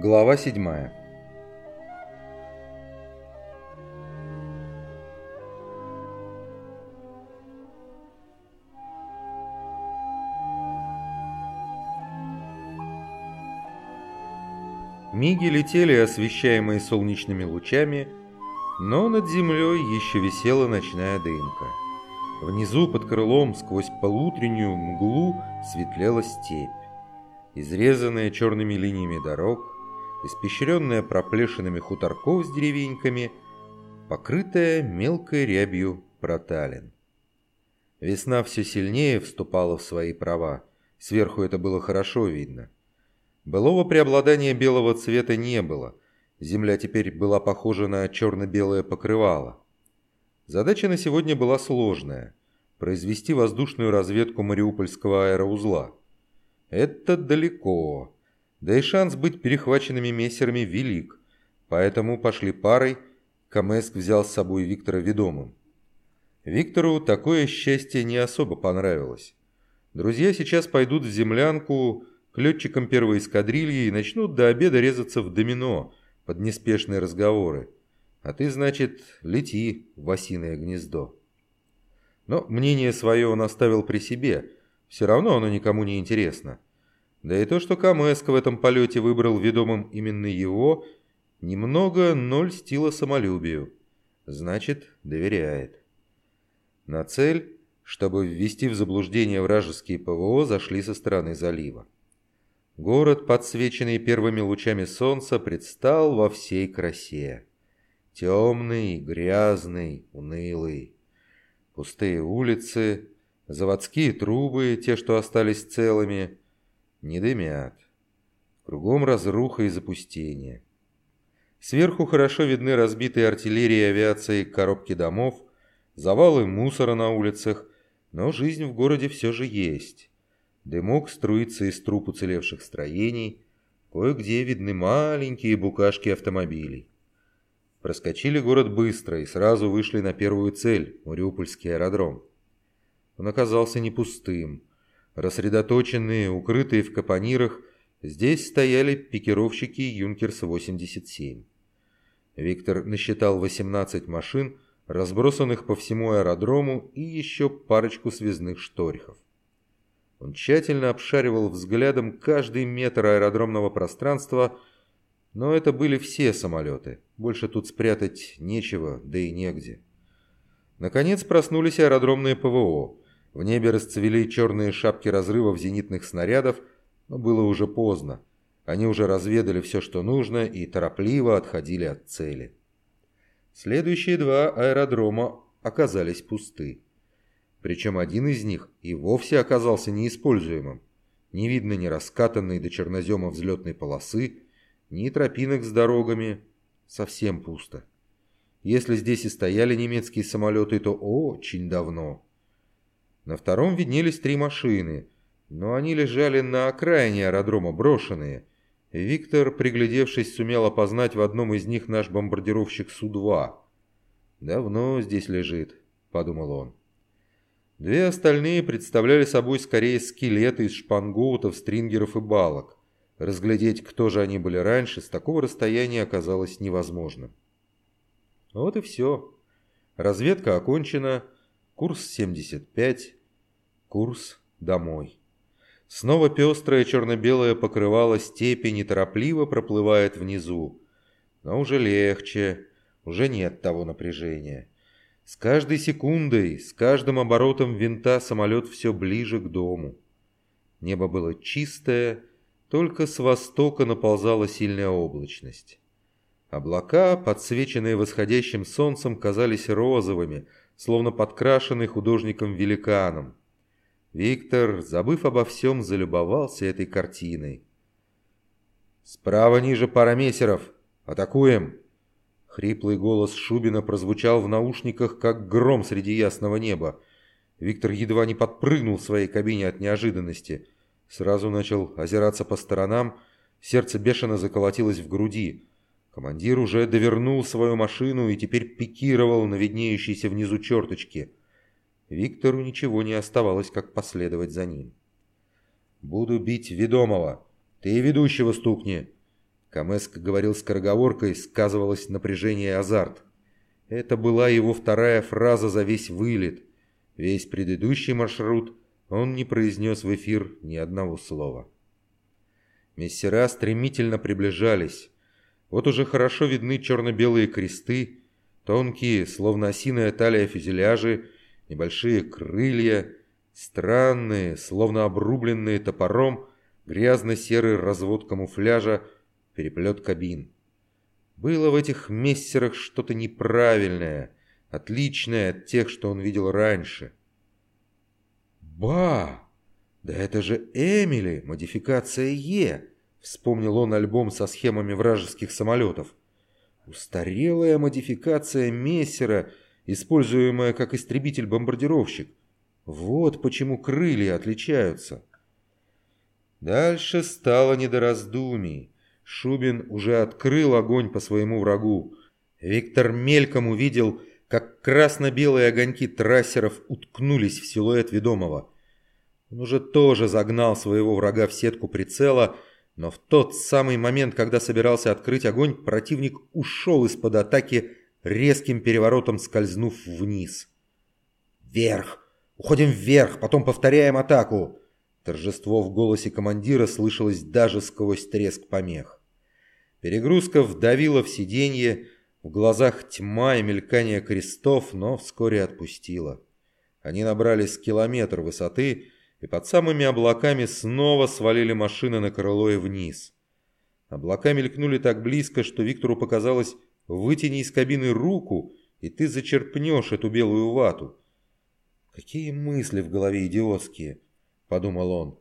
Глава 7 Миги летели, освещаемые солнечными лучами, но над землей еще висела ночная дымка. Внизу под крылом сквозь полутреннюю мглу светлела степь, изрезанная черными линиями дорог, испещренная проплешинами хуторков с деревеньками, покрытая мелкой рябью проталин. Весна все сильнее вступала в свои права, сверху это было хорошо видно. Былого преобладания белого цвета не было, земля теперь была похожа на черно-белое покрывало. Задача на сегодня была сложная – произвести воздушную разведку Мариупольского аэроузла. Это далеко, да и шанс быть перехваченными мессерами велик, поэтому пошли парой, Камеск взял с собой Виктора ведомым. Виктору такое счастье не особо понравилось. Друзья сейчас пойдут в землянку к летчикам первой эскадрильи и начнут до обеда резаться в домино под неспешные разговоры. А ты, значит, лети в осиное гнездо. Но мнение свое он оставил при себе. Все равно оно никому не интересно. Да и то, что Камеско в этом полете выбрал ведомым именно его, немного, но льстило самолюбию. Значит, доверяет. На цель, чтобы ввести в заблуждение вражеские ПВО, зашли со стороны залива. Город, подсвеченный первыми лучами солнца, предстал во всей красе. Темный, грязный, унылый. Пустые улицы, заводские трубы, те, что остались целыми, не дымят. Кругом разруха и запустение. Сверху хорошо видны разбитые артиллерией и авиацией коробки домов, завалы мусора на улицах, но жизнь в городе все же есть. Дымок струится из труб уцелевших строений, кое-где видны маленькие букашки автомобилей. Проскочили город быстро и сразу вышли на первую цель – Мариупольский аэродром. Он оказался не пустым. Рассредоточенные, укрытые в капонирах, здесь стояли пикировщики «Юнкерс-87». Виктор насчитал 18 машин, разбросанных по всему аэродрому и еще парочку связных шторихов. Он тщательно обшаривал взглядом каждый метр аэродромного пространства, но это были все самолеты. Больше тут спрятать нечего, да и негде. Наконец проснулись аэродромные ПВО. В небе расцвели черные шапки разрывов зенитных снарядов, но было уже поздно. Они уже разведали все, что нужно, и торопливо отходили от цели. Следующие два аэродрома оказались пусты. Причем один из них и вовсе оказался неиспользуемым. Не видно ни раскатанной до чернозема взлетной полосы, ни тропинок с дорогами. Совсем пусто. Если здесь и стояли немецкие самолеты, то очень давно. На втором виднелись три машины, но они лежали на окраине аэродрома, брошенные. Виктор, приглядевшись, сумел опознать в одном из них наш бомбардировщик Су-2. «Давно здесь лежит», — подумал он. Две остальные представляли собой скорее скелеты из шпангоутов, стрингеров и балок. Разглядеть, кто же они были раньше, с такого расстояния оказалось невозможным. Вот и все. Разведка окончена, курс 75, курс домой. Снова пестрое черно-белое покрывало степи неторопливо проплывает внизу. Но уже легче, уже нет того напряжения. С каждой секундой, с каждым оборотом винта самолет все ближе к дому. Небо было чистое, только с востока наползала сильная облачность. Облака, подсвеченные восходящим солнцем, казались розовыми, словно подкрашенные художником-великаном. Виктор, забыв обо всем, залюбовался этой картиной. «Справа ниже пара мессеров! Атакуем!» Хриплый голос Шубина прозвучал в наушниках, как гром среди ясного неба. Виктор едва не подпрыгнул в своей кабине от неожиданности. Сразу начал озираться по сторонам, сердце бешено заколотилось в груди. Командир уже довернул свою машину и теперь пикировал на виднеющейся внизу черточки. Виктору ничего не оставалось, как последовать за ним. «Буду бить ведомого. Ты ведущего стукни!» Камеск говорил скороговоркой, сказывалось напряжение и азарт. Это была его вторая фраза за весь вылет. Весь предыдущий маршрут он не произнес в эфир ни одного слова. Мессера стремительно приближались. Вот уже хорошо видны черно-белые кресты, тонкие, словно осиная талия фюзеляжи, небольшие крылья, странные, словно обрубленные топором, грязно-серый развод камуфляжа, переплет кабин. Было в этих мессерах что-то неправильное, отличное от тех, что он видел раньше. «Ба! Да это же Эмили, модификация Е!» Вспомнил он альбом со схемами вражеских самолетов. Устарелая модификация Мессера, используемая как истребитель-бомбардировщик. Вот почему крылья отличаются. Дальше стало не до раздумий. Шубин уже открыл огонь по своему врагу. Виктор мельком увидел, как красно-белые огоньки трассеров уткнулись в силуэт ведомого. Он уже тоже загнал своего врага в сетку прицела, но в тот самый момент, когда собирался открыть огонь, противник ушел из-под атаки, резким переворотом скользнув вниз. «Вверх! Уходим вверх, потом повторяем атаку!» Торжество в голосе командира слышалось даже сквозь треск помех. Перегрузка вдавила в сиденье, в глазах тьма и мелькание крестов, но вскоре отпустила. Они набрались километр высоты и под самыми облаками снова свалили машины на крыло и вниз. Облака мелькнули так близко, что Виктору показалось, вытяни из кабины руку, и ты зачерпнешь эту белую вату. Какие мысли в голове идиотские! — подумал он.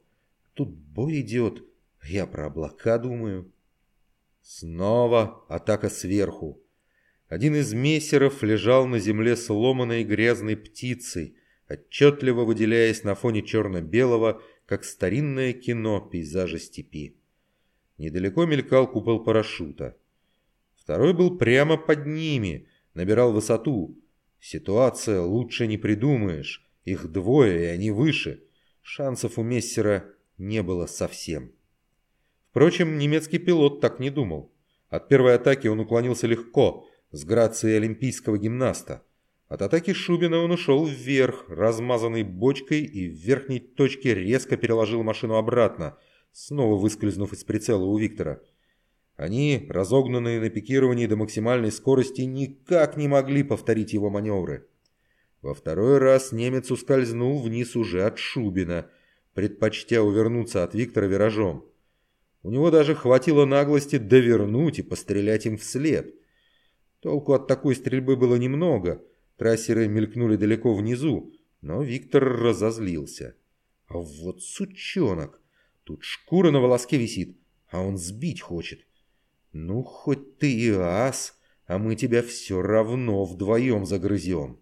«Тут бой идет, я про облака думаю». Снова атака сверху. Один из мессеров лежал на земле сломанной грязной птицей, отчетливо выделяясь на фоне черно-белого, как старинное кино пейзажа степи. Недалеко мелькал купол парашюта. Второй был прямо под ними, набирал высоту. Ситуация лучше не придумаешь. Их двое, и они выше. Шансов у Мессера не было совсем. Впрочем, немецкий пилот так не думал. От первой атаки он уклонился легко, с грацией олимпийского гимнаста. От атаки Шубина он ушел вверх, размазанной бочкой, и в верхней точке резко переложил машину обратно, снова выскользнув из прицела у Виктора. Они, разогнанные на пикировании до максимальной скорости, никак не могли повторить его маневры. Во второй раз немец ускользнул вниз уже от Шубина, предпочтя увернуться от Виктора виражом. У него даже хватило наглости довернуть и пострелять им вслед. Толку от такой стрельбы было немного, трассеры мелькнули далеко внизу, но Виктор разозлился. А вот сучонок, тут шкура на волоске висит, а он сбить хочет. Ну, хоть ты и ас, а мы тебя все равно вдвоем загрызем.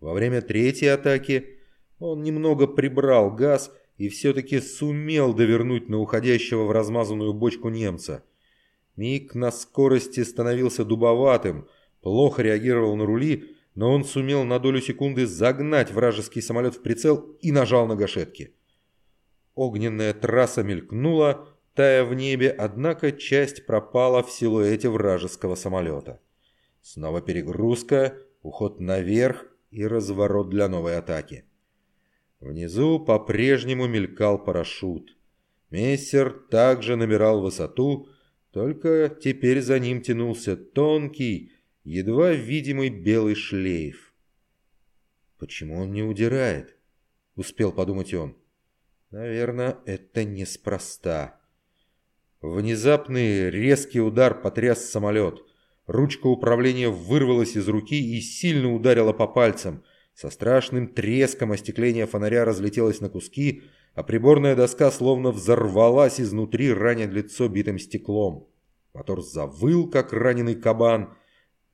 Во время третьей атаки он немного прибрал газ и все-таки сумел довернуть на уходящего в размазанную бочку немца. Миг на скорости становился дубоватым, плохо реагировал на рули, но он сумел на долю секунды загнать вражеский самолет в прицел и нажал на гашетки. Огненная трасса мелькнула, тая в небе, однако часть пропала в силуэте вражеского самолета. Снова перегрузка, уход наверх, и разворот для новой атаки. Внизу по-прежнему мелькал парашют. Мессер также набирал высоту, только теперь за ним тянулся тонкий, едва видимый белый шлейф. «Почему он не удирает?» — успел подумать он. «Наверное, это неспроста». Внезапный резкий удар потряс самолет — Ручка управления вырвалась из руки и сильно ударила по пальцам. Со страшным треском остекление фонаря разлетелось на куски, а приборная доска словно взорвалась изнутри, раня лицо битым стеклом. Мотор завыл, как раненый кабан,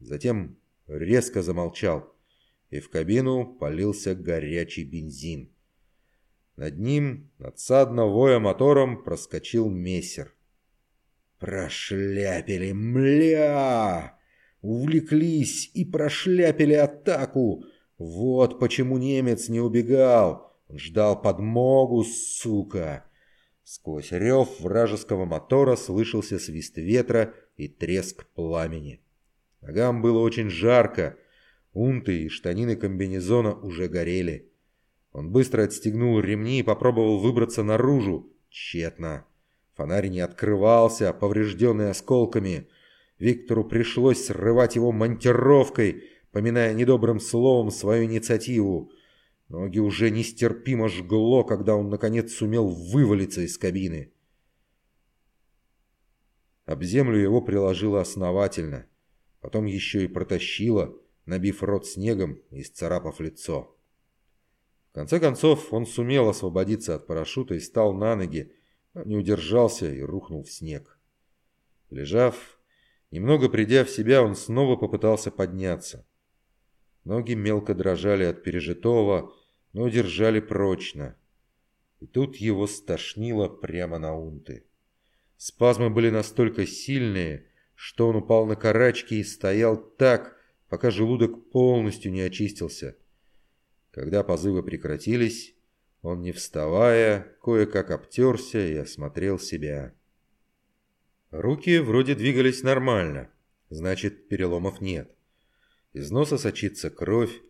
затем резко замолчал, и в кабину полился горячий бензин. Над ним, надсадно воя мотором, проскочил мессер. Прошляпили, мля! Увлеклись и прошляпили атаку. Вот почему немец не убегал. Он ждал подмогу, сука. Сквозь рев вражеского мотора слышался свист ветра и треск пламени. Ногам было очень жарко, унты и штанины комбинезона уже горели. Он быстро отстегнул ремни и попробовал выбраться наружу. Тщетно. Фонарь не открывался, поврежденный осколками. Виктору пришлось срывать его монтировкой, поминая недобрым словом свою инициативу. Ноги уже нестерпимо жгло, когда он, наконец, сумел вывалиться из кабины. Об землю его приложило основательно. Потом еще и протащило, набив рот снегом и сцарапав лицо. В конце концов, он сумел освободиться от парашюта и стал на ноги, но не удержался и рухнул в снег. Лежав, немного придя в себя, он снова попытался подняться. Ноги мелко дрожали от пережитого, но держали прочно. И тут его стошнило прямо на унты. Спазмы были настолько сильные, что он упал на карачки и стоял так, пока желудок полностью не очистился. Когда позывы прекратились, он, не вставая, кое-как обтерся и осмотрел себя. Руки вроде двигались нормально, значит, переломов нет. Из носа сочится кровь,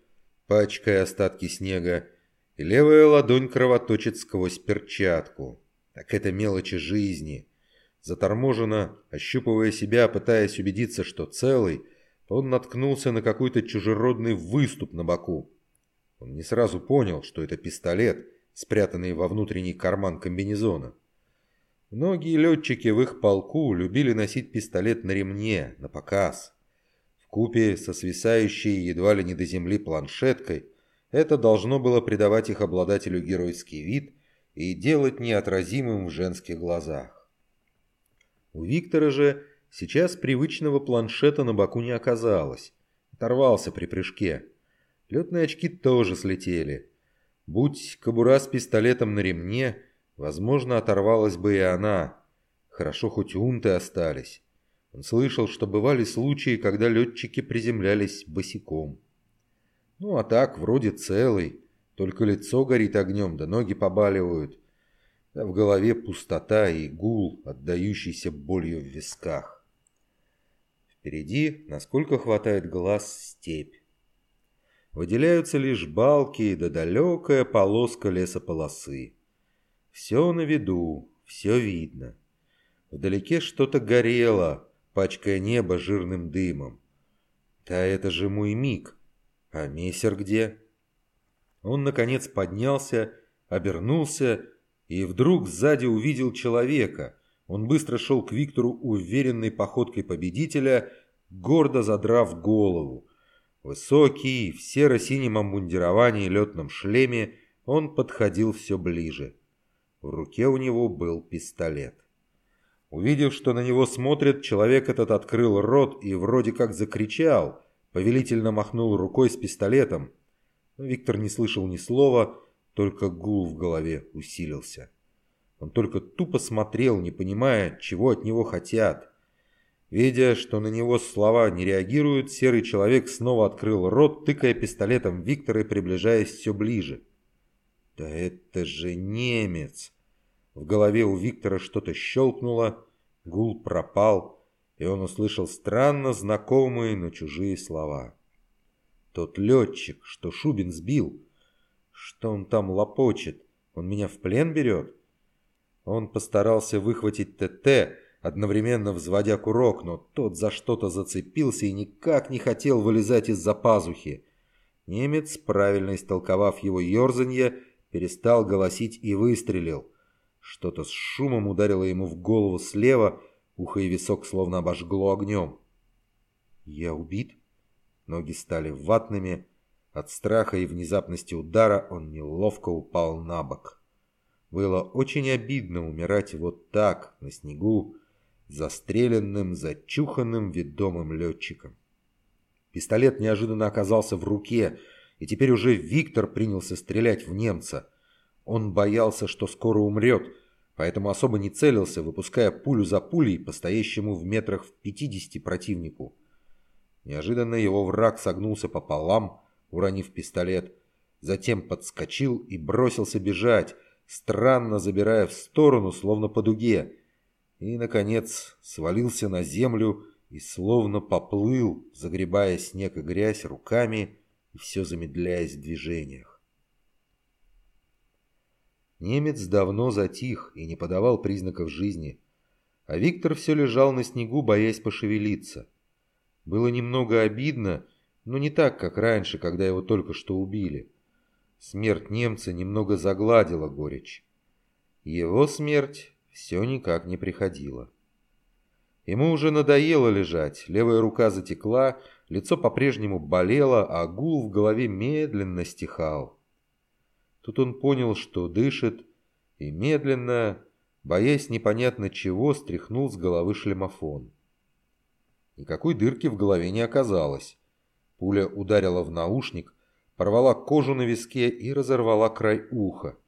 пачкая остатки снега, и левая ладонь кровоточит сквозь перчатку. Так это мелочи жизни. Заторможенно, ощупывая себя, пытаясь убедиться, что целый, он наткнулся на какой-то чужеродный выступ на боку. Он не сразу понял, что это пистолет, спрятанный во внутренний карман комбинезона. Многие летчики в их полку любили носить пистолет на ремне, на показ купе со свисающей едва ли не до земли планшеткой, это должно было придавать их обладателю геройский вид и делать неотразимым в женских глазах. У Виктора же сейчас привычного планшета на боку не оказалось. Оторвался при прыжке. Летные очки тоже слетели. Будь кобура с пистолетом на ремне, возможно, оторвалась бы и она. Хорошо, хоть унты остались. Он слышал, что бывали случаи, когда летчики приземлялись босиком. Ну а так, вроде целый, только лицо горит огнем, да ноги побаливают. Да в голове пустота и гул, отдающийся болью в висках. Впереди, насколько хватает глаз, степь. Выделяются лишь балки да далекая полоска лесополосы. Все на виду, все видно. Вдалеке что-то горело, пачкая небо жирным дымом. «Да это же мой миг! А мессер где?» Он, наконец, поднялся, обернулся и вдруг сзади увидел человека. Он быстро шел к Виктору уверенной походкой победителя, гордо задрав голову. Высокий, в серо-синем обмундировании и летном шлеме, он подходил все ближе. В руке у него был пистолет. Увидев, что на него смотрят, человек этот открыл рот и вроде как закричал, повелительно махнул рукой с пистолетом. Но Виктор не слышал ни слова, только гул в голове усилился. Он только тупо смотрел, не понимая, чего от него хотят. Видя, что на него слова не реагируют, серый человек снова открыл рот, тыкая пистолетом Виктора и приближаясь все ближе. «Да это же немец!» В голове у Виктора что-то щелкнуло, гул пропал, и он услышал странно знакомые, но чужие слова. Тот летчик, что Шубин сбил, что он там лопочет, он меня в плен берет? Он постарался выхватить ТТ, одновременно взводя курок, но тот за что-то зацепился и никак не хотел вылезать из-за пазухи. Немец, правильно истолковав его ерзанье, перестал голосить и выстрелил. Что-то с шумом ударило ему в голову слева, ухо и висок словно обожгло огнем. «Я убит?» Ноги стали ватными. От страха и внезапности удара он неловко упал на бок. Было очень обидно умирать вот так, на снегу, застреленным, зачуханным ведомым летчиком. Пистолет неожиданно оказался в руке, и теперь уже Виктор принялся стрелять в немца – он боялся, что скоро умрет, поэтому особо не целился, выпуская пулю за пулей по стоящему в метрах в пятидесяти противнику. Неожиданно его враг согнулся пополам, уронив пистолет, затем подскочил и бросился бежать, странно забирая в сторону, словно по дуге, и, наконец, свалился на землю и словно поплыл, загребая снег и грязь руками и все замедляясь в движениях. Немец давно затих и не подавал признаков жизни, а Виктор все лежал на снегу, боясь пошевелиться. Было немного обидно, но не так, как раньше, когда его только что убили. Смерть немца немного загладила горечь. Его смерть все никак не приходила. Ему уже надоело лежать, левая рука затекла, лицо по-прежнему болело, а гул в голове медленно стихал. Тут он понял, что дышит, и медленно, боясь непонятно чего, стряхнул с головы шлемофон. Никакой дырки в голове не оказалось. Пуля ударила в наушник, порвала кожу на виске и разорвала край уха.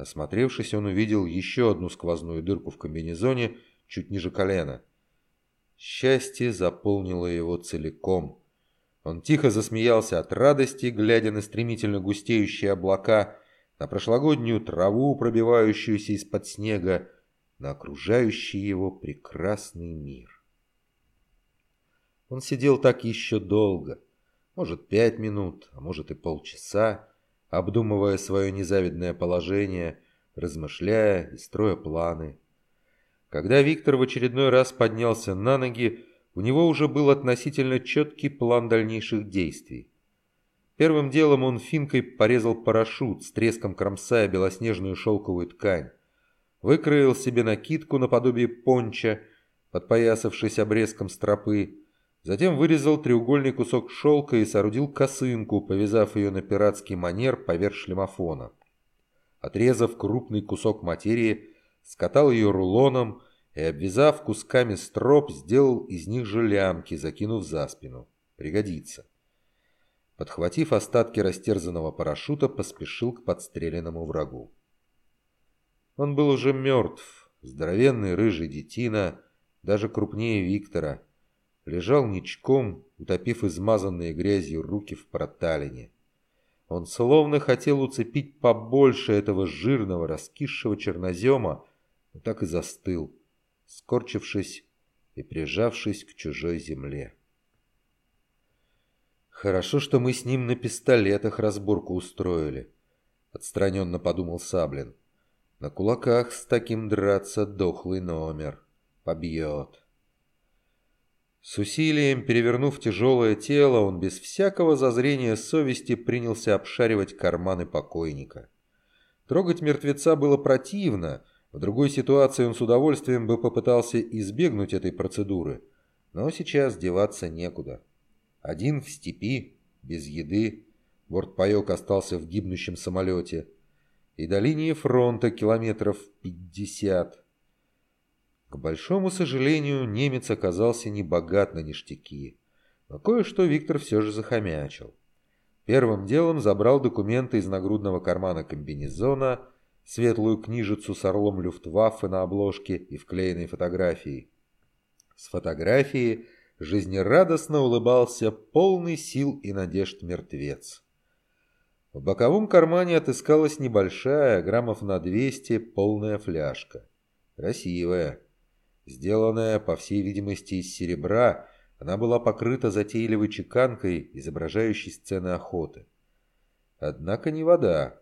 Осмотревшись, он увидел еще одну сквозную дырку в комбинезоне чуть ниже колена. Счастье заполнило его целиком. Он тихо засмеялся от радости, глядя на стремительно густеющие облака, на прошлогоднюю траву, пробивающуюся из-под снега, на окружающий его прекрасный мир. Он сидел так еще долго, может, пять минут, а может и полчаса, обдумывая свое незавидное положение, размышляя и строя планы. Когда Виктор в очередной раз поднялся на ноги, у него уже был относительно четкий план дальнейших действий. Первым делом он финкой порезал парашют, с треском кромсая белоснежную шелковую ткань. Выкроил себе накидку наподобие понча, подпоясавшись обрезком стропы, Затем вырезал треугольный кусок шелка и соорудил косынку, повязав ее на пиратский манер поверх шлемофона. Отрезав крупный кусок материи, скатал ее рулоном и, обвязав кусками строп, сделал из них же лямки, закинув за спину. Пригодится. Подхватив остатки растерзанного парашюта, поспешил к подстреленному врагу. Он был уже мертв, здоровенный рыжий детина, даже крупнее Виктора, лежал ничком, утопив измазанные грязью руки в проталине. Он словно хотел уцепить побольше этого жирного, раскисшего чернозема, но так и застыл, скорчившись и прижавшись к чужой земле. «Хорошо, что мы с ним на пистолетах разборку устроили», — отстраненно подумал Саблин. «На кулаках с таким драться дохлый номер. Побьет». С усилием, перевернув тяжелое тело, он без всякого зазрения совести принялся обшаривать карманы покойника. Трогать мертвеца было противно, в другой ситуации он с удовольствием бы попытался избегнуть этой процедуры, но сейчас деваться некуда. Один в степи, без еды, бортпоек остался в гибнущем самолете, и до линии фронта километров пятьдесят. К большому сожалению, немец оказался не богат на ништяки, но кое-что Виктор все же захомячил. Первым делом забрал документы из нагрудного кармана комбинезона, светлую книжицу с орлом Люфтваффе на обложке и вклеенной фотографией. С фотографии жизнерадостно улыбался полный сил и надежд мертвец. В боковом кармане отыскалась небольшая, граммов на 200, полная фляжка. Красивая. Сделанная, по всей видимости, из серебра, она была покрыта затейливой чеканкой, изображающей сцены охоты. Однако не вода.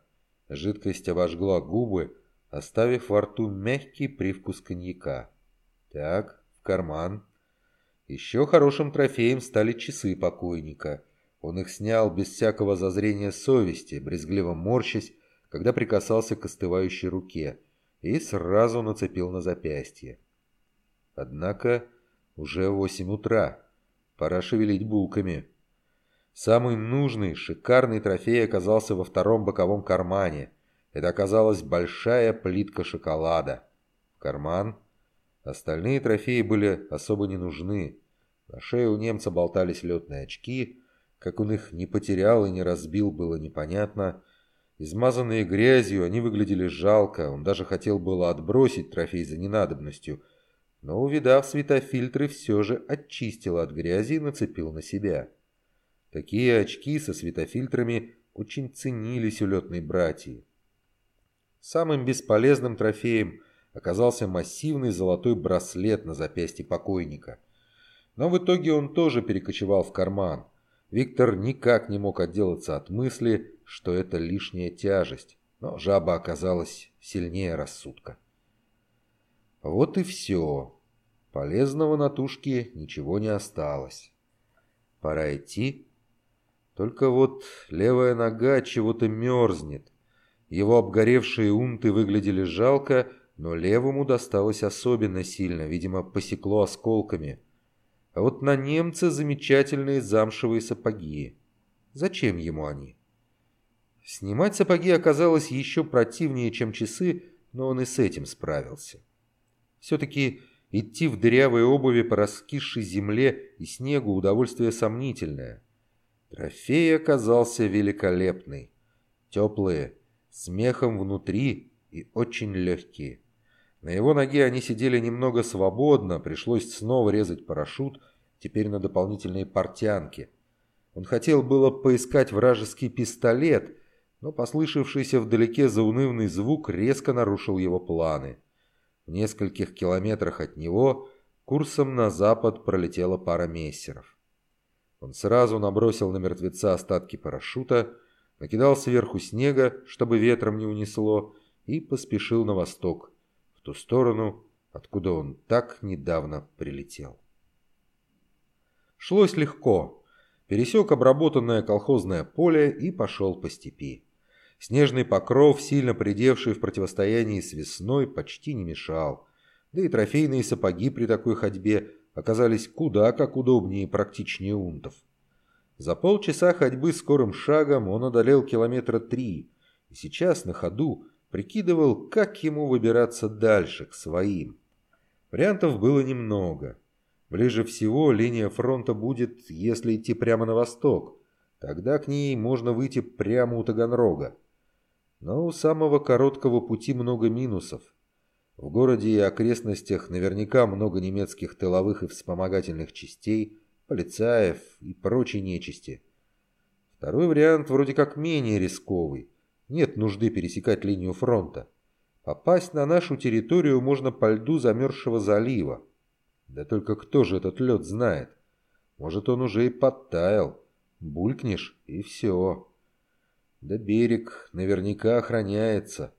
Жидкость обожгла губы, оставив во рту мягкий привкус коньяка. Так, в карман. Еще хорошим трофеем стали часы покойника. Он их снял без всякого зазрения совести, брезгливо морщась, когда прикасался к остывающей руке, и сразу нацепил на запястье. Однако уже восемь утра. Пора шевелить булками. Самый нужный, шикарный трофей оказался во втором боковом кармане. Это оказалась большая плитка шоколада. В карман. Остальные трофеи были особо не нужны. На шее у немца болтались летные очки. Как он их не потерял и не разбил, было непонятно. Измазанные грязью, они выглядели жалко. Он даже хотел было отбросить трофей за ненадобностью – но, увидав светофильтры, все же очистил от грязи и нацепил на себя. Такие очки со светофильтрами очень ценились у летной братьи. Самым бесполезным трофеем оказался массивный золотой браслет на запястье покойника. Но в итоге он тоже перекочевал в карман. Виктор никак не мог отделаться от мысли, что это лишняя тяжесть, но жаба оказалась сильнее рассудка. Вот и все. Полезного на тушке ничего не осталось. Пора идти. Только вот левая нога чего-то мерзнет. Его обгоревшие унты выглядели жалко, но левому досталось особенно сильно, видимо, посекло осколками. А вот на немца замечательные замшевые сапоги. Зачем ему они? Снимать сапоги оказалось еще противнее, чем часы, но он и с этим справился. Все-таки идти в дырявой обуви по раскисшей земле и снегу удовольствие сомнительное. Трофей оказался великолепный. Теплые, с мехом внутри и очень легкие. На его ноге они сидели немного свободно, пришлось снова резать парашют, теперь на дополнительные портянки. Он хотел было поискать вражеский пистолет, но послышавшийся вдалеке заунывный звук резко нарушил его планы. В нескольких километрах от него курсом на запад пролетела пара мессеров. Он сразу набросил на мертвеца остатки парашюта, накидал сверху снега, чтобы ветром не унесло, и поспешил на восток, в ту сторону, откуда он так недавно прилетел. Шлось легко. Пересек обработанное колхозное поле и пошел по степи. Снежный покров, сильно придевший в противостоянии с весной, почти не мешал. Да и трофейные сапоги при такой ходьбе оказались куда как удобнее и практичнее унтов. За полчаса ходьбы скорым шагом он одолел километра три, и сейчас на ходу прикидывал, как ему выбираться дальше, к своим. Вариантов было немного. Ближе всего линия фронта будет, если идти прямо на восток. Тогда к ней можно выйти прямо у Таганрога. Но у самого короткого пути много минусов. В городе и окрестностях наверняка много немецких тыловых и вспомогательных частей, полицаев и прочей нечисти. Второй вариант вроде как менее рисковый. Нет нужды пересекать линию фронта. Попасть на нашу территорию можно по льду замерзшего залива. Да только кто же этот лед знает? Может, он уже и подтаял. Булькнешь, и все. Да берег наверняка охраняется.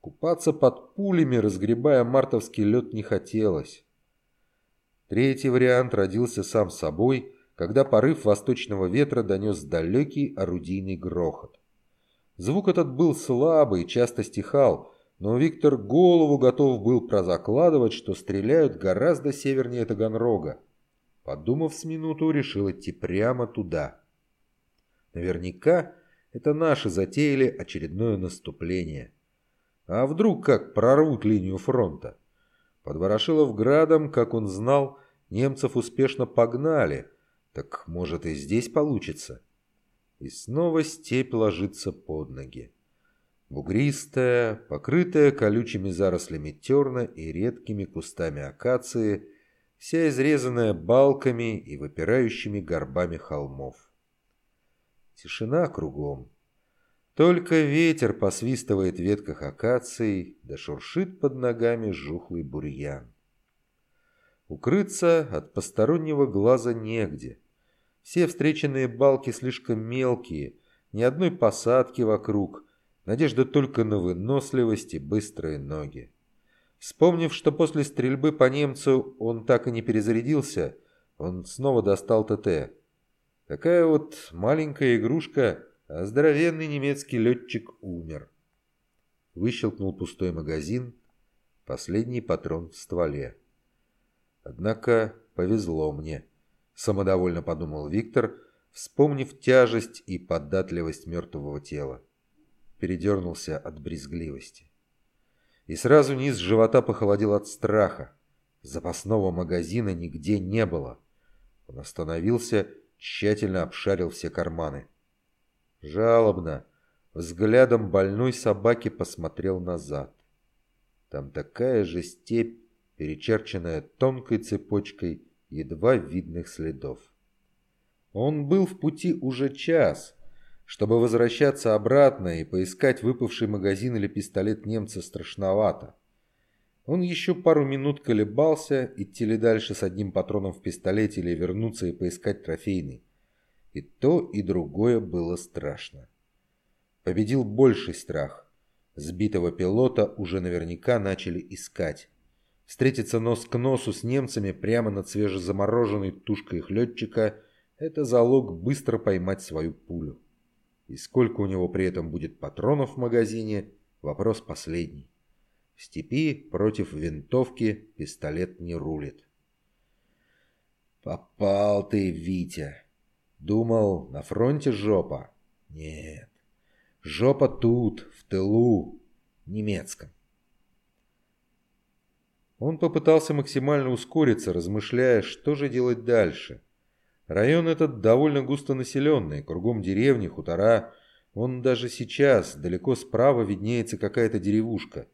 Купаться под пулями, разгребая мартовский лед, не хотелось. Третий вариант родился сам собой, когда порыв восточного ветра донес далекий орудийный грохот. Звук этот был слабый, часто стихал, но Виктор голову готов был прозакладывать, что стреляют гораздо севернее Таганрога. Подумав с минуту, решил идти прямо туда. Наверняка это наши затеяли очередное наступление. А вдруг как прорвут линию фронта? Под Ворошиловградом, как он знал, немцев успешно погнали. Так может и здесь получится? И снова степь ложится под ноги. Бугристая, покрытая колючими зарослями терна и редкими кустами акации, вся изрезанная балками и выпирающими горбами холмов. Тишина кругом. Только ветер посвистывает в ветках акаций, да шуршит под ногами жухлый бурьян. Укрыться от постороннего глаза негде. Все встреченные балки слишком мелкие, ни одной посадки вокруг, надежда только на выносливость и быстрые ноги. Вспомнив, что после стрельбы по немцу он так и не перезарядился, он снова достал ТТ. Такая вот маленькая игрушка, а здоровенный немецкий летчик умер. Выщелкнул пустой магазин, последний патрон в стволе. Однако повезло мне, самодовольно подумал Виктор, вспомнив тяжесть и податливость мертвого тела. Передернулся от брезгливости. И сразу низ живота похолодел от страха. Запасного магазина нигде не было. Он остановился тщательно обшарил все карманы. Жалобно, взглядом больной собаки посмотрел назад. Там такая же степь, перечерченная тонкой цепочкой едва видных следов. Он был в пути уже час. Чтобы возвращаться обратно и поискать выпавший магазин или пистолет немца страшновато. Он еще пару минут колебался, идти ли дальше с одним патроном в пистолете или вернуться и поискать трофейный. И то, и другое было страшно. Победил больший страх. Сбитого пилота уже наверняка начали искать. Встретиться нос к носу с немцами прямо над свежезамороженной тушкой их летчика – это залог быстро поймать свою пулю. И сколько у него при этом будет патронов в магазине – вопрос последний. В степи против винтовки пистолет не рулит. «Попал ты, Витя!» Думал, на фронте жопа. Нет. Жопа тут, в тылу, немецком. Он попытался максимально ускориться, размышляя, что же делать дальше. Район этот довольно густонаселенный, кругом деревни, хутора. Он даже сейчас, далеко справа виднеется какая-то деревушка.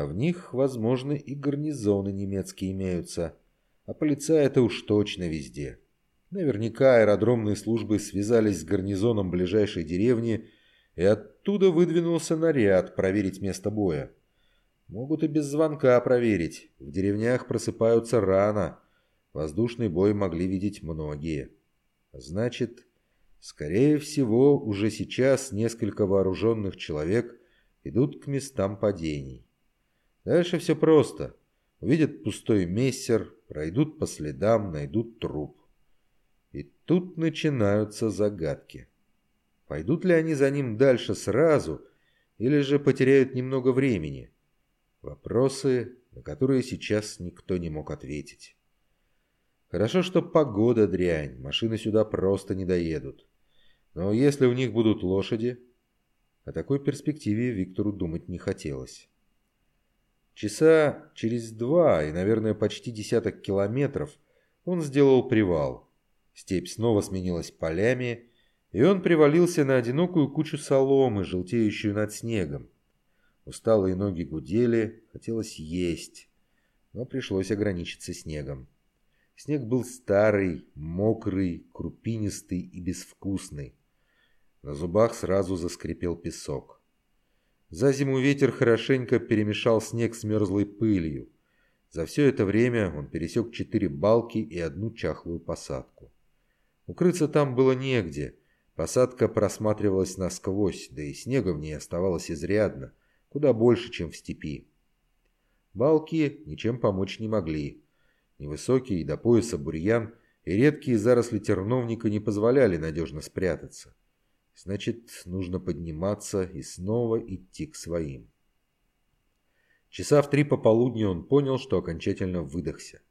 А в них, возможно, и гарнизоны немецкие имеются. А полицаи это уж точно везде. Наверняка аэродромные службы связались с гарнизоном ближайшей деревни, и оттуда выдвинулся наряд проверить место боя. Могут и без звонка проверить. В деревнях просыпаются рано. Воздушный бой могли видеть многие. Значит, скорее всего, уже сейчас несколько вооруженных человек идут к местам падений. Дальше все просто. Увидят пустой мессер, пройдут по следам, найдут труп. И тут начинаются загадки. Пойдут ли они за ним дальше сразу, или же потеряют немного времени? Вопросы, на которые сейчас никто не мог ответить. Хорошо, что погода дрянь, машины сюда просто не доедут. Но если у них будут лошади... О такой перспективе Виктору думать не хотелось. Часа через два и, наверное, почти десяток километров он сделал привал – Степь снова сменилась полями, и он привалился на одинокую кучу соломы, желтеющую над снегом. Усталые ноги гудели, хотелось есть, но пришлось ограничиться снегом. Снег был старый, мокрый, крупинистый и безвкусный. На зубах сразу заскрипел песок. За зиму ветер хорошенько перемешал снег с мерзлой пылью. За все это время он пересек четыре балки и одну чахлую посадку. Укрыться там было негде. Посадка просматривалась насквозь, да и снега в ней оставалось изрядно, куда больше, чем в степи. Балки ничем помочь не могли. Невысокий до пояса бурьян и редкие заросли терновника не позволяли надежно спрятаться. Значит, нужно подниматься и снова идти к своим. Часа в три пополудни он понял, что окончательно выдохся.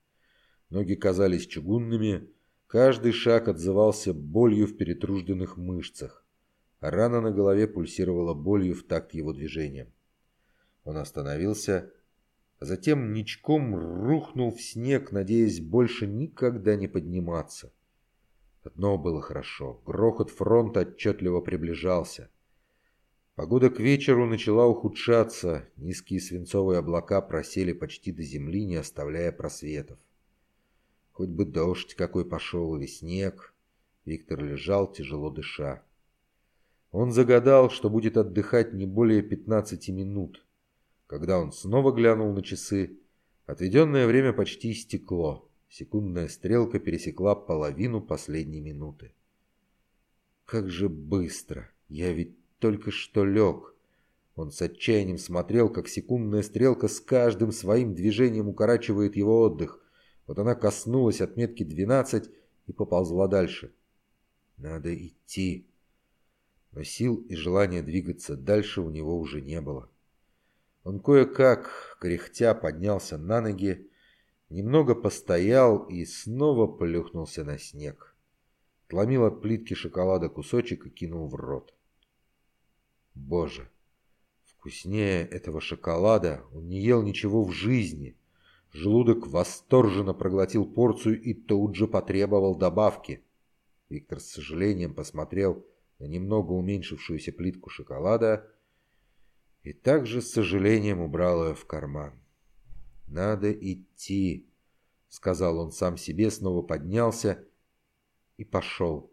Ноги казались чугунными, Каждый шаг отзывался болью в перетружденных мышцах, а рана на голове пульсировала болью в такт его движением. Он остановился, а затем ничком рухнул в снег, надеясь больше никогда не подниматься. Одно было хорошо. Грохот фронта отчетливо приближался. Погода к вечеру начала ухудшаться. Низкие свинцовые облака просели почти до земли, не оставляя просветов. Хоть бы дождь какой пошел или снег. Виктор лежал, тяжело дыша. Он загадал, что будет отдыхать не более 15 минут. Когда он снова глянул на часы, отведенное время почти истекло. Секундная стрелка пересекла половину последней минуты. Как же быстро! Я ведь только что лег. Он с отчаянием смотрел, как секундная стрелка с каждым своим движением укорачивает его отдых. Вот она коснулась отметки 12 и поползла дальше. Надо идти. Но сил и желания двигаться дальше у него уже не было. Он кое-как, кряхтя, поднялся на ноги, немного постоял и снова плюхнулся на снег. Отломил от плитки шоколада кусочек и кинул в рот. Боже, вкуснее этого шоколада он не ел ничего в жизни. Желудок восторженно проглотил порцию и тут же потребовал добавки. Виктор с сожалением посмотрел на немного уменьшившуюся плитку шоколада и также с сожалением убрал ее в карман. «Надо идти», — сказал он сам себе, снова поднялся и пошел.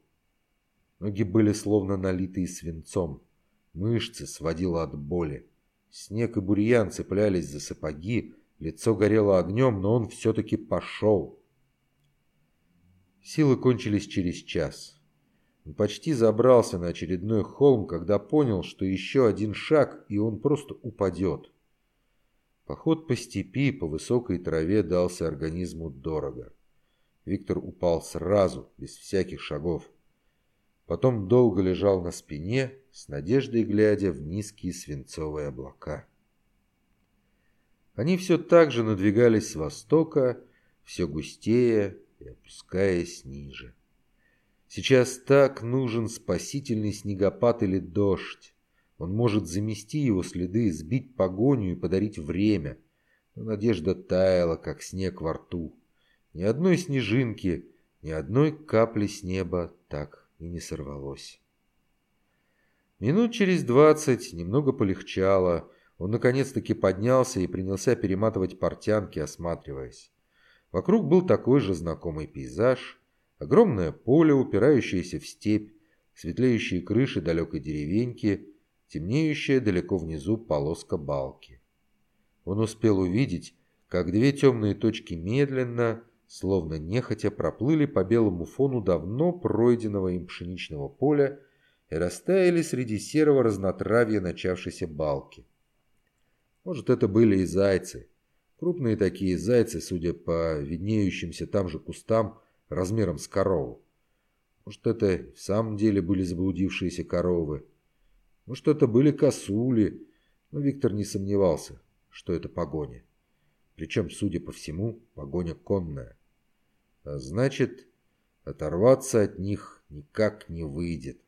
Ноги были словно налитые свинцом. Мышцы сводило от боли. Снег и бурьян цеплялись за сапоги, лицо горело огнем, но он все-таки пошел. Силы кончились через час. Он почти забрался на очередной холм, когда понял, что еще один шаг, и он просто упадет. Поход по степи, по высокой траве дался организму дорого. Виктор упал сразу, без всяких шагов. Потом долго лежал на спине, с надеждой глядя в низкие свинцовые облака. Они все так же надвигались с востока, все густее и опускаясь ниже. Сейчас так нужен спасительный снегопад или дождь. Он может замести его следы, сбить погоню и подарить время. Но надежда таяла, как снег во рту. Ни одной снежинки, ни одной капли с неба так и не сорвалось. Минут через двадцать немного полегчало. Он наконец-таки поднялся и принялся перематывать портянки, осматриваясь. Вокруг был такой же знакомый пейзаж. Огромное поле, упирающееся в степь, светлеющие крыши далекой деревеньки, темнеющая далеко внизу полоска балки. Он успел увидеть, как две темные точки медленно, словно нехотя проплыли по белому фону давно пройденного им пшеничного поля и растаяли среди серого разнотравья начавшейся балки. Может, это были и зайцы. Крупные такие зайцы, судя по виднеющимся там же кустам, размером с корову. Может, это в самом деле были заблудившиеся коровы. Может, это были косули. Но Виктор не сомневался, что это погоня. Причем, судя по всему, погоня конная. А значит, оторваться от них никак не выйдет.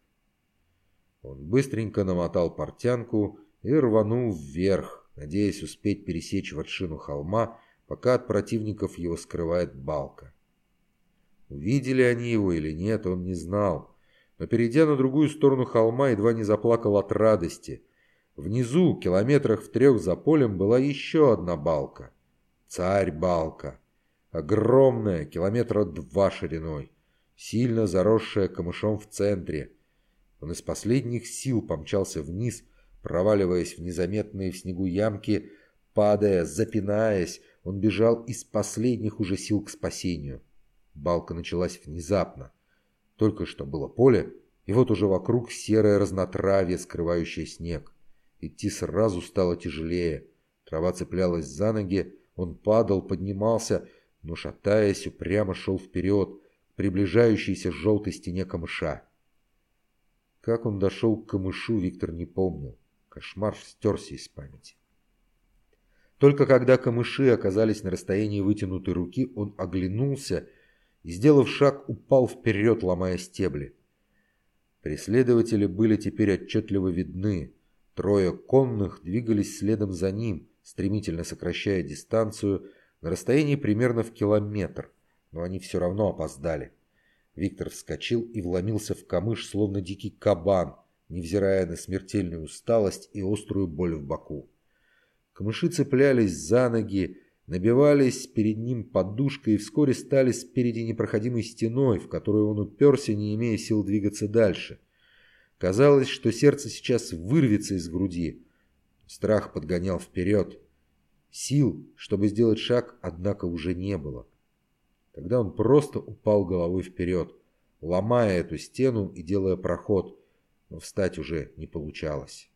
Он быстренько намотал портянку и рванул вверх, надеясь успеть пересечь вершину холма, пока от противников его скрывает балка. Увидели они его или нет, он не знал, но перейдя на другую сторону холма, едва не заплакал от радости. Внизу, километрах в трех за полем, была еще одна балка. Царь-балка. Огромная, километра два шириной, сильно заросшая камышом в центре. Он из последних сил помчался вниз, проваливаясь в незаметные в снегу ямки, падая, запинаясь, он бежал из последних уже сил к спасению. Балка началась внезапно. Только что было поле, и вот уже вокруг серое разнотравье, скрывающее снег. Идти сразу стало тяжелее. Трава цеплялась за ноги, он падал, поднимался, но, шатаясь, упрямо шел вперед, к приближающейся желтой стене камыша. Как он дошел к камышу, Виктор не помнил. Кошмар стерся из памяти. Только когда камыши оказались на расстоянии вытянутой руки, он оглянулся и, сделав шаг, упал вперед, ломая стебли. Преследователи были теперь отчетливо видны. Трое конных двигались следом за ним, стремительно сокращая дистанцию на расстоянии примерно в километр, но они все равно опоздали. Виктор вскочил и вломился в камыш, словно дикий кабан, невзирая на смертельную усталость и острую боль в боку. Камыши цеплялись за ноги, набивались перед ним подушкой и вскоре стали спереди непроходимой стеной, в которую он уперся, не имея сил двигаться дальше. Казалось, что сердце сейчас вырвется из груди. Страх подгонял вперед. Сил, чтобы сделать шаг, однако уже не было. Тогда он просто упал головой вперед, ломая эту стену и делая проход, но встать уже не получалось.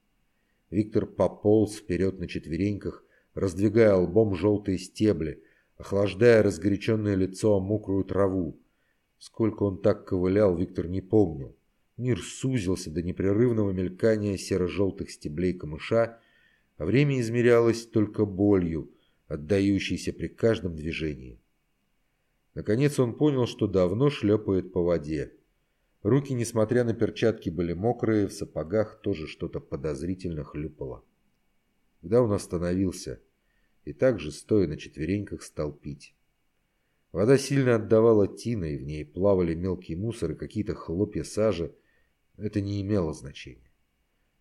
Виктор пополз вперед на четвереньках, раздвигая лбом желтые стебли, охлаждая разгоряченное лицо мокрую траву. Сколько он так ковылял, Виктор не помнил. Мир сузился до непрерывного мелькания серо-желтых стеблей камыша, а время измерялось только болью, отдающейся при каждом движении. Наконец он понял, что давно шлепает по воде. Руки, несмотря на перчатки, были мокрые, в сапогах тоже что-то подозрительно хлюпало. Когда он остановился и также, стоя на четвереньках, стал пить. Вода сильно отдавала тиной, в ней плавали мелкий мусор и какие-то хлопья сажи. Это не имело значения.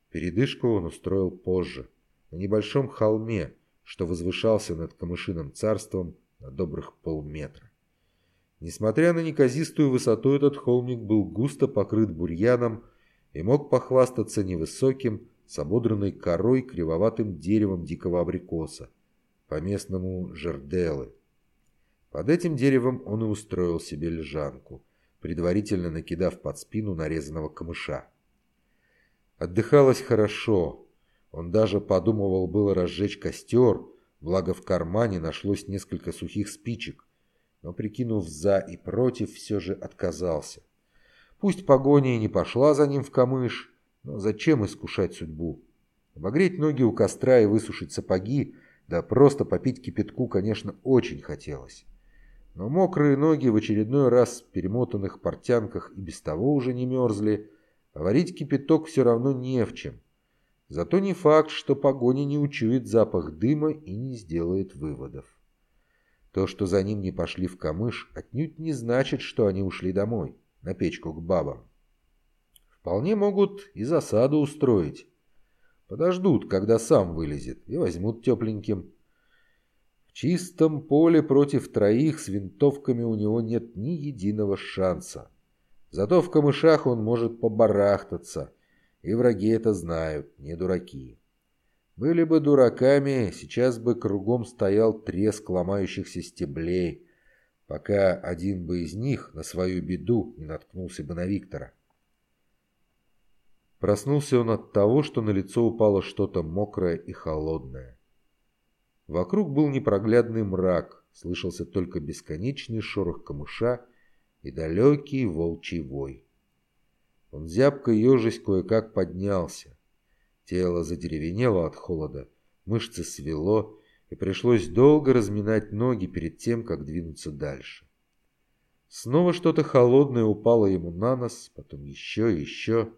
Передышку он устроил позже, на небольшом холме, что возвышался над камышиным царством на добрых полметра. Несмотря на неказистую высоту, этот холмик был густо покрыт бурьяном и мог похвастаться невысоким, с ободранной корой кривоватым деревом дикого абрикоса, по-местному жерделы. Под этим деревом он и устроил себе лежанку, предварительно накидав под спину нарезанного камыша. Отдыхалось хорошо. Он даже подумывал было разжечь костер, благо в кармане нашлось несколько сухих спичек, но, прикинув «за» и «против», все же отказался. Пусть погоня и не пошла за ним в камыш, но зачем искушать судьбу? Обогреть ноги у костра и высушить сапоги, да просто попить кипятку, конечно, очень хотелось. Но мокрые ноги в очередной раз в перемотанных портянках и без того уже не мерзли, а варить кипяток все равно не в чем. Зато не факт, что погоня не учует запах дыма и не сделает выводов. То, что за ним не пошли в камыш, отнюдь не значит, что они ушли домой, на печку к бабам. Вполне могут и засаду устроить. Подождут, когда сам вылезет, и возьмут тепленьким. В чистом поле против троих с винтовками у него нет ни единого шанса. Зато в камышах он может побарахтаться, и враги это знают, не дураки. Были бы дураками, сейчас бы кругом стоял треск ломающихся стеблей, пока один бы из них на свою беду не наткнулся бы на Виктора. Проснулся он от того, что на лицо упало что-то мокрое и холодное. Вокруг был непроглядный мрак, слышался только бесконечный шорох камыша и далекий волчий вой. Он зябко ежись кое-как поднялся. Тело задеревенело от холода, мышцы свело, и пришлось долго разминать ноги перед тем, как двинуться дальше. Снова что-то холодное упало ему на нос, потом еще и еще.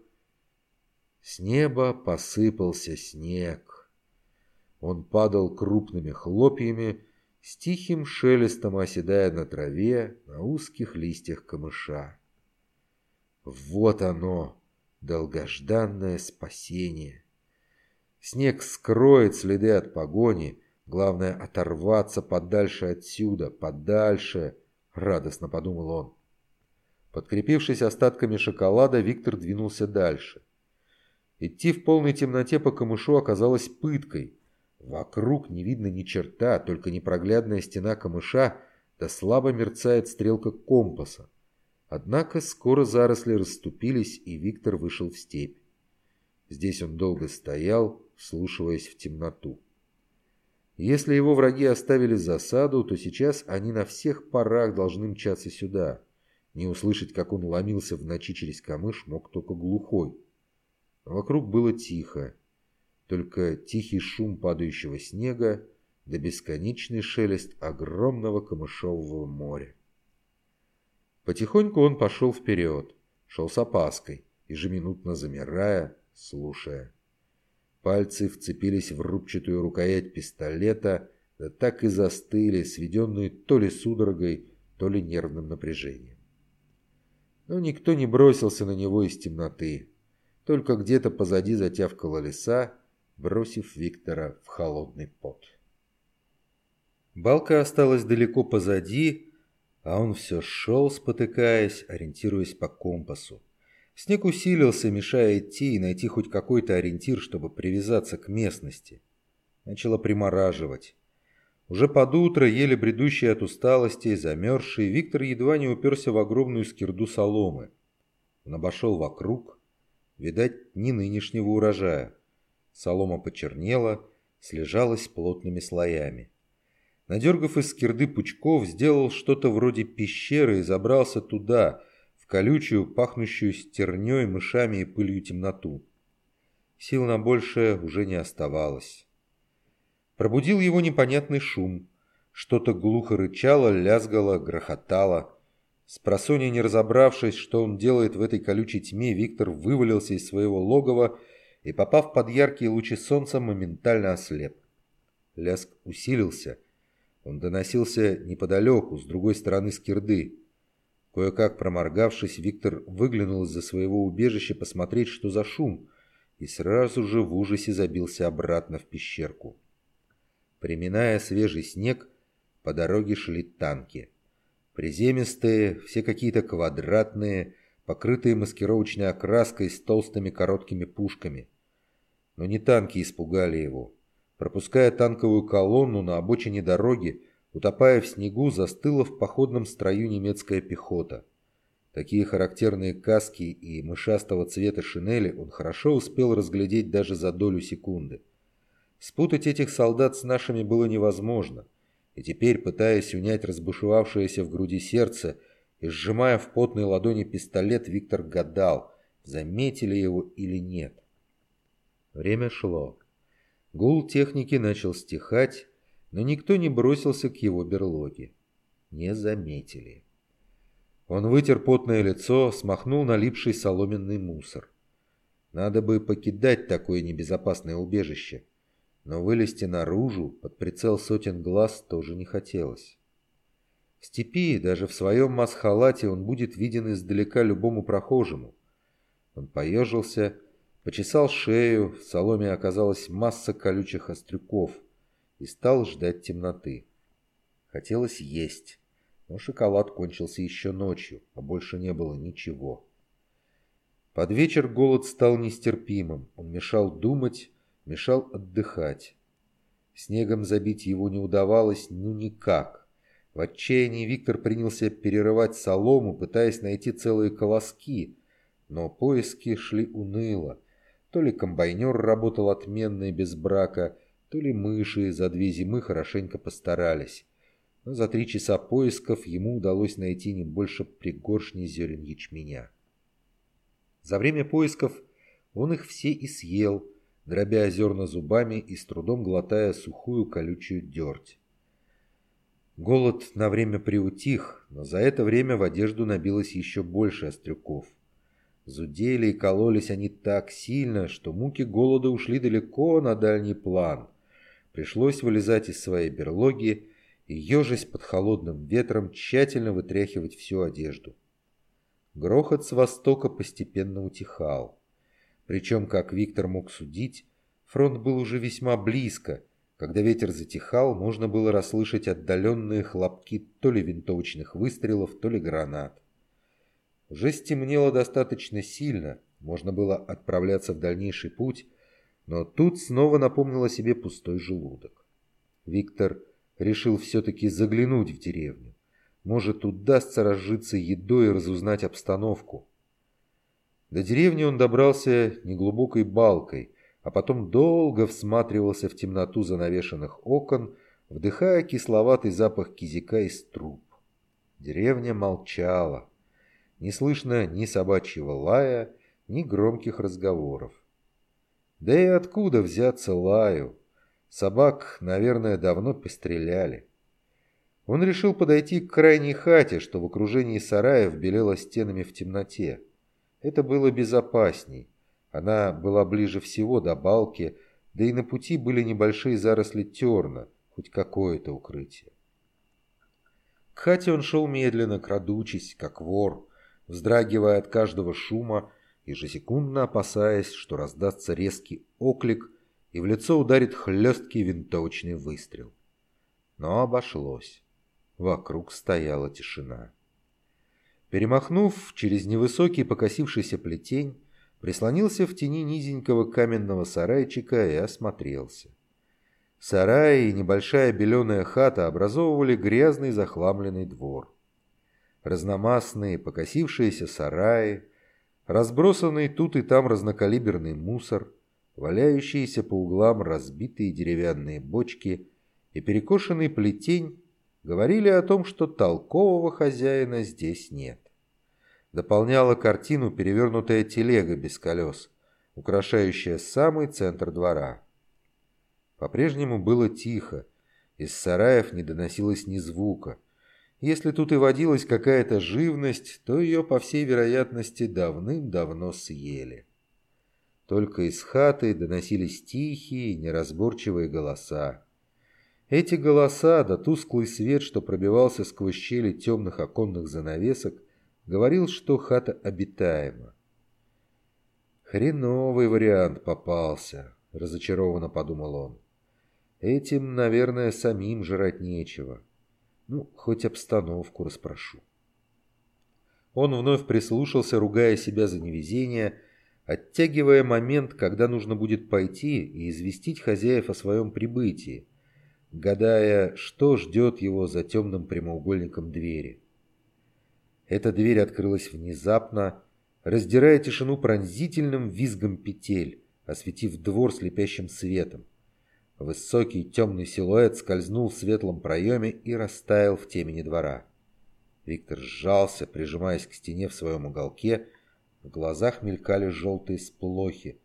С неба посыпался снег. Он падал крупными хлопьями, с тихим шелестом оседая на траве, на узких листьях камыша. Вот оно, долгожданное спасение. Снег скроет следы от погони, главное оторваться подальше отсюда, подальше, радостно подумал он. Подкрепившись остатками шоколада, Виктор двинулся дальше. Идти в полной темноте по камышу оказалось пыткой – Вокруг не видно ни черта, только непроглядная стена камыша, да слабо мерцает стрелка компаса. Однако скоро заросли расступились, и Виктор вышел в степь. Здесь он долго стоял, вслушиваясь в темноту. Если его враги оставили засаду, то сейчас они на всех парах должны мчаться сюда. Не услышать, как он ломился в ночи через камыш, мог только глухой. Вокруг было тихо только тихий шум падающего снега да бесконечный шелест огромного камышового моря. Потихоньку он пошел вперед, шел с опаской, ежеминутно замирая, слушая. Пальцы вцепились в рубчатую рукоять пистолета, да так и застыли, сведенные то ли судорогой, то ли нервным напряжением. Но никто не бросился на него из темноты. Только где-то позади затявкала леса, бросив Виктора в холодный пот. Балка осталась далеко позади, а он все шел, спотыкаясь, ориентируясь по компасу. Снег усилился, мешая идти и найти хоть какой-то ориентир, чтобы привязаться к местности. Начало примораживать. Уже под утро, еле бредущий от усталости, замерзший, Виктор едва не уперся в огромную скирду соломы. Он обошел вокруг. Видать, не нынешнего урожая. Солома почернела, слежалась плотными слоями. Надергав из скирды пучков, сделал что-то вроде пещеры и забрался туда, в колючую, пахнущую стерней, мышами и пылью темноту. Сил на большее уже не оставалось. Пробудил его непонятный шум. Что-то глухо рычало, лязгало, грохотало. Спросонья не разобравшись, что он делает в этой колючей тьме, Виктор вывалился из своего логова и, попав под яркие лучи солнца, моментально ослеп. Лязг усилился. Он доносился неподалеку, с другой стороны скирды. Кое-как проморгавшись, Виктор выглянул из-за своего убежища посмотреть, что за шум, и сразу же в ужасе забился обратно в пещерку. Приминая свежий снег, по дороге шли танки. Приземистые, все какие-то квадратные, покрытые маскировочной окраской с толстыми короткими пушками. Но не танки испугали его. Пропуская танковую колонну на обочине дороги, утопая в снегу, застыла в походном строю немецкая пехота. Такие характерные каски и мышастого цвета шинели он хорошо успел разглядеть даже за долю секунды. Спутать этих солдат с нашими было невозможно, и теперь, пытаясь унять разбушевавшееся в груди сердце и сжимая в потной ладони пистолет, Виктор гадал, заметили его или нет. Время шло. Гул техники начал стихать, но никто не бросился к его берлоге. Не заметили. Он вытер потное лицо, смахнул налипший соломенный мусор. Надо бы покидать такое небезопасное убежище, но вылезти наружу под прицел сотен глаз тоже не хотелось. В степи, даже в своем масхалате, он будет виден издалека любому прохожему. Он поежился Почесал шею, в соломе оказалась масса колючих острюков и стал ждать темноты. Хотелось есть, но шоколад кончился еще ночью, а больше не было ничего. Под вечер голод стал нестерпимым, он мешал думать, мешал отдыхать. Снегом забить его не удавалось ну никак. В отчаянии Виктор принялся перерывать солому, пытаясь найти целые колоски, но поиски шли уныло. То ли комбайнер работал отменно и без брака, то ли мыши за две зимы хорошенько постарались. Но за три часа поисков ему удалось найти не больше пригоршни зерен ячменя. За время поисков он их все и съел, дробя зерна зубами и с трудом глотая сухую колючую дерть. Голод на время приутих, но за это время в одежду набилось еще больше острюков. Зудели и кололись они так сильно, что муки голода ушли далеко на дальний план. Пришлось вылезать из своей берлоги и, ежась под холодным ветром, тщательно вытряхивать всю одежду. Грохот с востока постепенно утихал. Причем, как Виктор мог судить, фронт был уже весьма близко. Когда ветер затихал, можно было расслышать отдаленные хлопки то ли винтовочных выстрелов, то ли гранат. Уже стемнело достаточно сильно, можно было отправляться в дальнейший путь, но тут снова напомнил о себе пустой желудок. Виктор решил все-таки заглянуть в деревню. Может, удастся разжиться едой и разузнать обстановку. До деревни он добрался неглубокой балкой, а потом долго всматривался в темноту занавешенных окон, вдыхая кисловатый запах кизика из труб. Деревня молчала. Не слышно ни собачьего лая, ни громких разговоров. Да и откуда взяться лаю? Собак, наверное, давно постреляли. Он решил подойти к крайней хате, что в окружении сараев белела стенами в темноте. Это было безопасней. Она была ближе всего до балки, да и на пути были небольшие заросли терна, хоть какое-то укрытие. К хате он шел медленно, крадучись, как вор, вздрагивая от каждого шума, ежесекундно опасаясь, что раздастся резкий оклик и в лицо ударит хлесткий винтовочный выстрел. Но обошлось. Вокруг стояла тишина. Перемахнув через невысокий покосившийся плетень, прислонился в тени низенького каменного сарайчика и осмотрелся. Сарай и небольшая беленая хата образовывали грязный захламленный двор разномастные покосившиеся сараи, разбросанный тут и там разнокалиберный мусор, валяющиеся по углам разбитые деревянные бочки и перекошенный плетень говорили о том, что толкового хозяина здесь нет. Дополняла картину перевернутая телега без колес, украшающая самый центр двора. По-прежнему было тихо, из сараев не доносилось ни звука, если тут и водилась какая-то живность, то ее, по всей вероятности, давным-давно съели. Только из хаты доносились тихие, неразборчивые голоса. Эти голоса, да тусклый свет, что пробивался сквозь щели темных оконных занавесок, говорил, что хата обитаема. «Хреновый вариант попался», — разочарованно подумал он. «Этим, наверное, самим жрать нечего». Ну, хоть обстановку расспрошу. Он вновь прислушался, ругая себя за невезение, оттягивая момент, когда нужно будет пойти и известить хозяев о своем прибытии, гадая, что ждет его за темным прямоугольником двери. Эта дверь открылась внезапно, раздирая тишину пронзительным визгом петель, осветив двор слепящим светом. Высокий темный силуэт скользнул в светлом проеме и растаял в темени двора. Виктор сжался, прижимаясь к стене в своем уголке, в глазах мелькали желтые сплохи.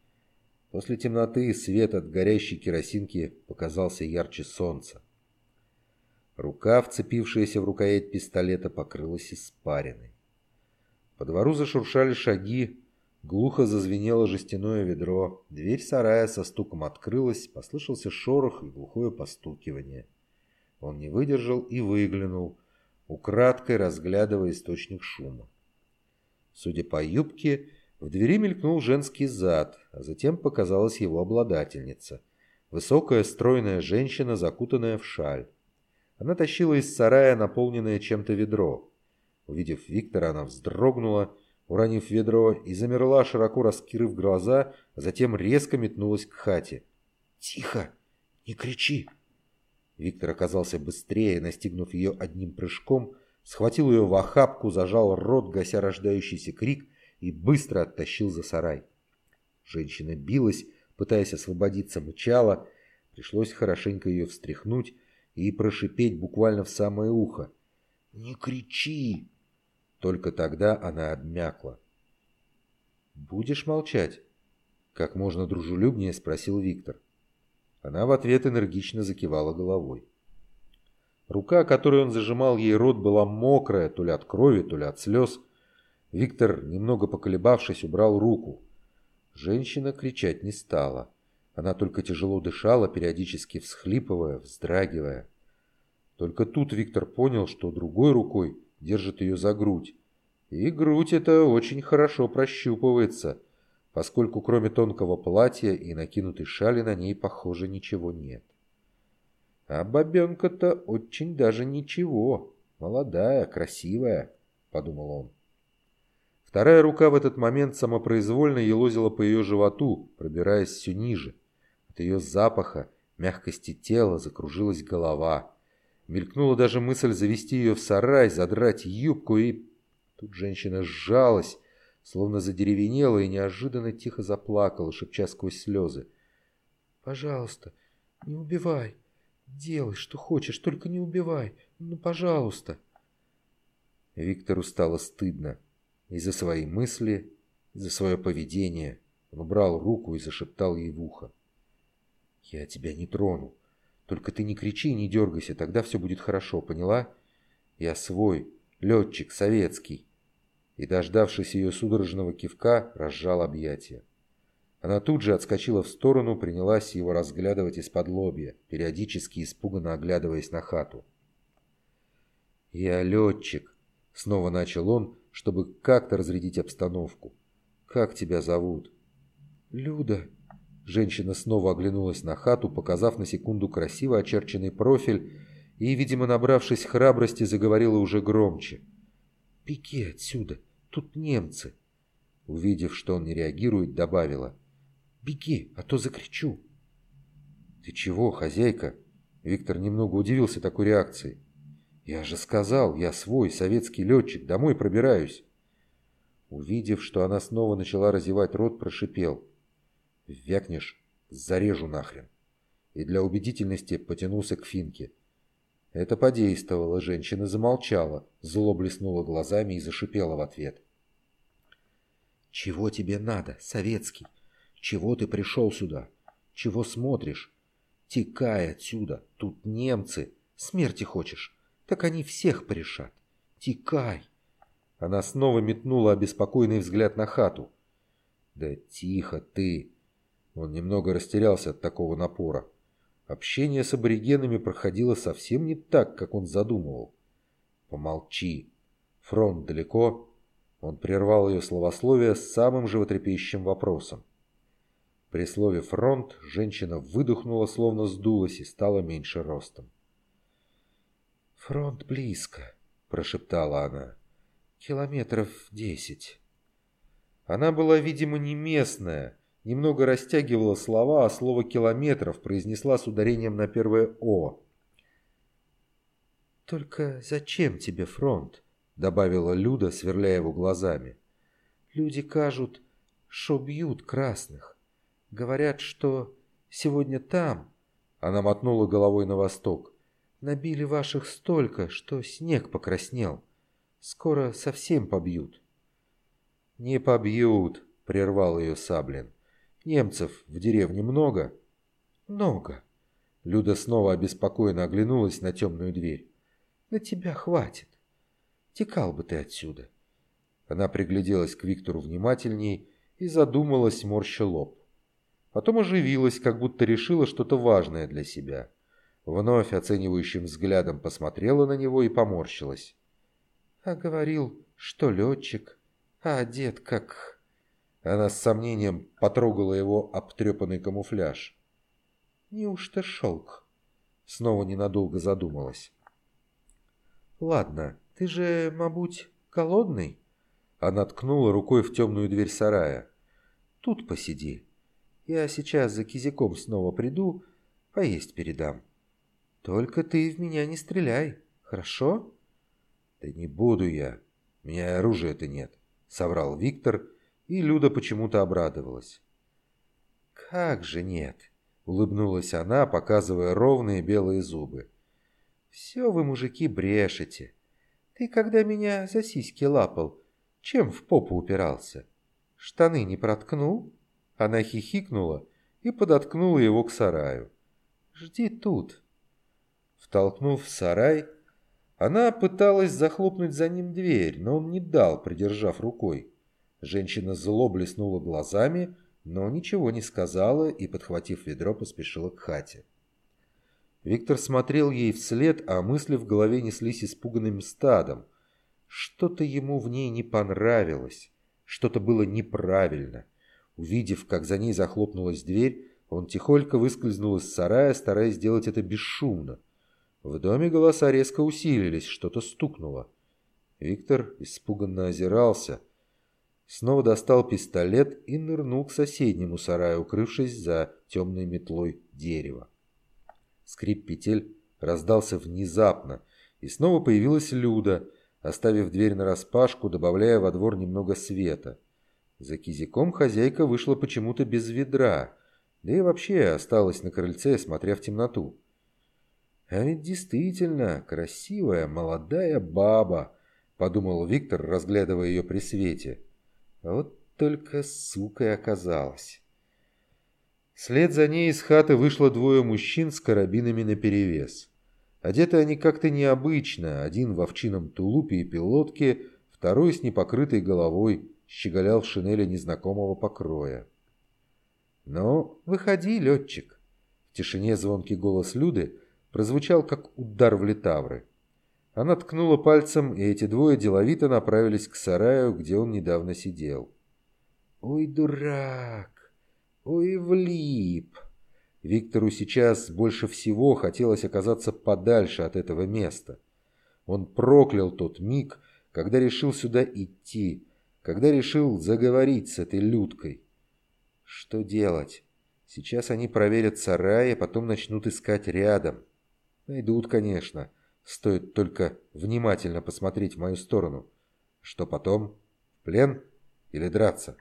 После темноты свет от горящей керосинки показался ярче солнца. Рука, вцепившаяся в рукоять пистолета, покрылась испариной. По двору зашуршали шаги, глухо зазвенело жестяное ведро, дверь сарая со стуком открылась, послышался шорох и глухое постукивание. Он не выдержал и выглянул, украдкой разглядывая источник шума. Судя по юбке, в двери мелькнул женский зад, а затем показалась его обладательница. Высокая, стройная женщина, закутанная в шаль. Она тащила из сарая наполненное чем-то ведро. Увидев Виктора, она вздрогнула, уронив ведро, и замерла, широко раскрыв глаза, а затем резко метнулась к хате. «Тихо! Не кричи!» Виктор оказался быстрее, настигнув ее одним прыжком, схватил ее в охапку, зажал рот, гася рождающийся крик, и быстро оттащил за сарай. Женщина билась, пытаясь освободиться, мычала. Пришлось хорошенько ее встряхнуть, и прошипеть буквально в самое ухо. «Не кричи!» Только тогда она обмякла. «Будешь молчать?» Как можно дружелюбнее спросил Виктор. Она в ответ энергично закивала головой. Рука, которой он зажимал ей рот, была мокрая, то ли от крови, то ли от слез. Виктор, немного поколебавшись, убрал руку. Женщина кричать не стала. Она только тяжело дышала, периодически всхлипывая, вздрагивая. Только тут Виктор понял, что другой рукой держит ее за грудь. И грудь эта очень хорошо прощупывается, поскольку кроме тонкого платья и накинутой шали на ней, похоже, ничего нет. А бабенка-то очень даже ничего, молодая, красивая, подумал он. Вторая рука в этот момент самопроизвольно елозила по ее животу, пробираясь все ниже ее запаха, мягкости тела закружилась голова. Мелькнула даже мысль завести ее в сарай, задрать юбку и... Тут женщина сжалась, словно задеревенела и неожиданно тихо заплакала, шепча сквозь слезы. «Пожалуйста, не убивай. Делай, что хочешь, только не убивай. Ну, пожалуйста». Виктору стало стыдно. И за свои мысли, и за свое поведение. Он убрал руку и зашептал ей в ухо. «Я тебя не трону. Только ты не кричи и не дергайся, тогда все будет хорошо, поняла? Я свой, летчик, советский». И, дождавшись ее судорожного кивка, разжал объятия. Она тут же отскочила в сторону, принялась его разглядывать из-под лобья, периодически испуганно оглядываясь на хату. «Я летчик», — снова начал он, чтобы как-то разрядить обстановку. «Как тебя зовут?» «Люда», Женщина снова оглянулась на хату, показав на секунду красиво очерченный профиль и, видимо, набравшись храбрости, заговорила уже громче. «Беги отсюда, тут немцы!» Увидев, что он не реагирует, добавила. «Беги, а то закричу!» «Ты чего, хозяйка?» Виктор немного удивился такой реакции. «Я же сказал, я свой, советский летчик, домой пробираюсь!» Увидев, что она снова начала разевать рот, прошипел. Вякнешь, зарежу нахрен. И для убедительности потянулся к финке. Это подействовало, женщина замолчала, зло блеснула глазами и зашипела в ответ. «Чего тебе надо, советский? Чего ты пришел сюда? Чего смотришь? Текай отсюда, тут немцы. Смерти хочешь? Так они всех порешат. Текай!» Она снова метнула обеспокоенный взгляд на хату. «Да тихо ты!» Он немного растерялся от такого напора. Общение с аборигенами проходило совсем не так, как он задумывал. «Помолчи. Фронт далеко?» Он прервал ее словословие с самым животрепещущим вопросом. При слове «фронт» женщина выдохнула, словно сдулась и стала меньше ростом. «Фронт близко», — прошептала она. «Километров десять». Она была, видимо, не местная, немного растягивала слова, а слово «километров» произнесла с ударением на первое «о». «Только зачем тебе фронт?» — добавила Люда, сверляя его глазами. «Люди кажут, что бьют красных. Говорят, что сегодня там...» Она мотнула головой на восток. «Набили ваших столько, что снег покраснел. Скоро совсем побьют». «Не побьют», — прервал ее Саблин. «Немцев в деревне много?» «Много». Люда снова обеспокоенно оглянулась на темную дверь. «На тебя хватит. Текал бы ты отсюда». Она пригляделась к Виктору внимательней и задумалась, морща лоб. Потом оживилась, как будто решила что-то важное для себя. Вновь оценивающим взглядом посмотрела на него и поморщилась. «А говорил, что летчик, а одет как...» Она с сомнением потрогала его обтрепанный камуфляж. «Неужто шелк?» Снова ненадолго задумалась. «Ладно, ты же, мабуть, голодный?» Она ткнула рукой в темную дверь сарая. «Тут посиди. Я сейчас за кизяком снова приду, поесть передам. Только ты в меня не стреляй, хорошо?» «Да не буду я. У меня оружия-то нет», — соврал Виктор, и Люда почему-то обрадовалась. «Как же нет?» — улыбнулась она, показывая ровные белые зубы. «Все вы, мужики, брешете. Ты, когда меня за сиськи лапал, чем в попу упирался? Штаны не проткнул?» Она хихикнула и подоткнула его к сараю. «Жди тут». Втолкнув в сарай, она пыталась захлопнуть за ним дверь, но он не дал, придержав рукой. Женщина зло блеснула глазами, но ничего не сказала и, подхватив ведро, поспешила к хате. Виктор смотрел ей вслед, а мысли в голове неслись испуганным стадом. Что-то ему в ней не понравилось, что-то было неправильно. Увидев, как за ней захлопнулась дверь, он тихонько выскользнул из сарая, стараясь сделать это бесшумно. В доме голоса резко усилились, что-то стукнуло. Виктор испуганно озирался. Снова достал пистолет и нырнул к соседнему сараю, укрывшись за темной метлой дерева. Скрип петель раздался внезапно, и снова появилась Люда, оставив дверь нараспашку, добавляя во двор немного света. За кизиком хозяйка вышла почему-то без ведра, да и вообще осталась на крыльце, смотря в темноту. «А ведь действительно красивая молодая баба», — подумал Виктор, разглядывая ее при свете. «Вот только сукой оказалась». Вслед за ней из хаты вышло двое мужчин с карабинами наперевес. Одеты они как-то необычно, один в овчином тулупе и пилотке, второй с непокрытой головой, щеголял в шинели незнакомого покроя. «Ну, выходи, летчик!» В тишине звонкий голос Люды прозвучал, как удар в литавры. Она ткнула пальцем, и эти двое деловито направились к сараю, где он недавно сидел. «Ой, дурак! Ой, влип!» Виктору сейчас больше всего хотелось оказаться подальше от этого места. Он проклял тот миг, когда решил сюда идти, когда решил заговорить с этой людкой. Что делать? Сейчас они проверят сарай, а потом начнут искать рядом. Найдут, конечно. Стоит только внимательно посмотреть в мою сторону. Что потом? В плен? Или драться?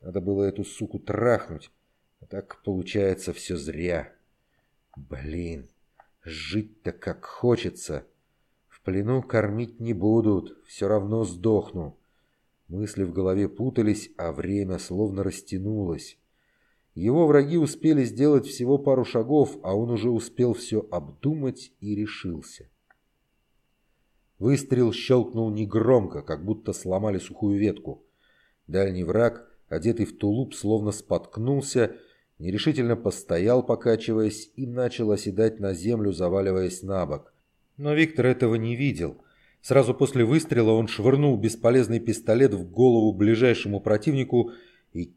Надо было эту суку трахнуть. А так получается все зря. Блин, жить-то как хочется. В плену кормить не будут, все равно сдохну. Мысли в голове путались, а время словно растянулось. Его враги успели сделать всего пару шагов, а он уже успел все обдумать и решился. Выстрел щелкнул негромко, как будто сломали сухую ветку. Дальний враг, одетый в тулуп, словно споткнулся, нерешительно постоял, покачиваясь, и начал оседать на землю, заваливаясь на бок. Но Виктор этого не видел – Сразу после выстрела он швырнул бесполезный пистолет в голову ближайшему противнику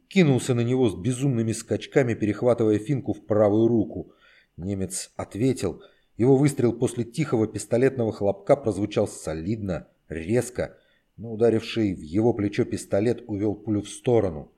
кинулся на него с безумными скачками, перехватывая финку в правую руку. Немец ответил, Его выстрел после тихого пистолетного хлопка прозвучал солидно, резко, но ударивший в его плечо пистолет увел пулю в сторону.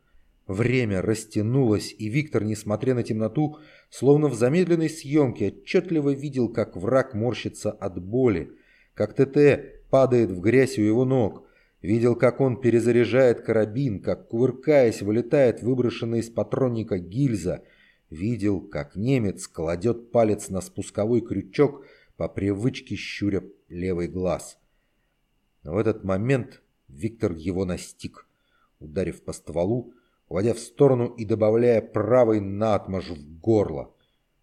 Время растянулось, и Виктор, несмотря на темноту, словно в замедленной съемке, отчетливо видел, как враг морщится от боли, как ТТ падает в грязь у его ног, видел, как он перезаряжает карабин, как, кувыркаясь, вылетает выброшенный из патронника гильза, видел, как немец кладет палец на спусковой крючок по привычке щуря левый глаз. Но в этот момент Виктор его настиг, ударив по стволу, уводя в сторону и добавляя правый наотмашь в горло.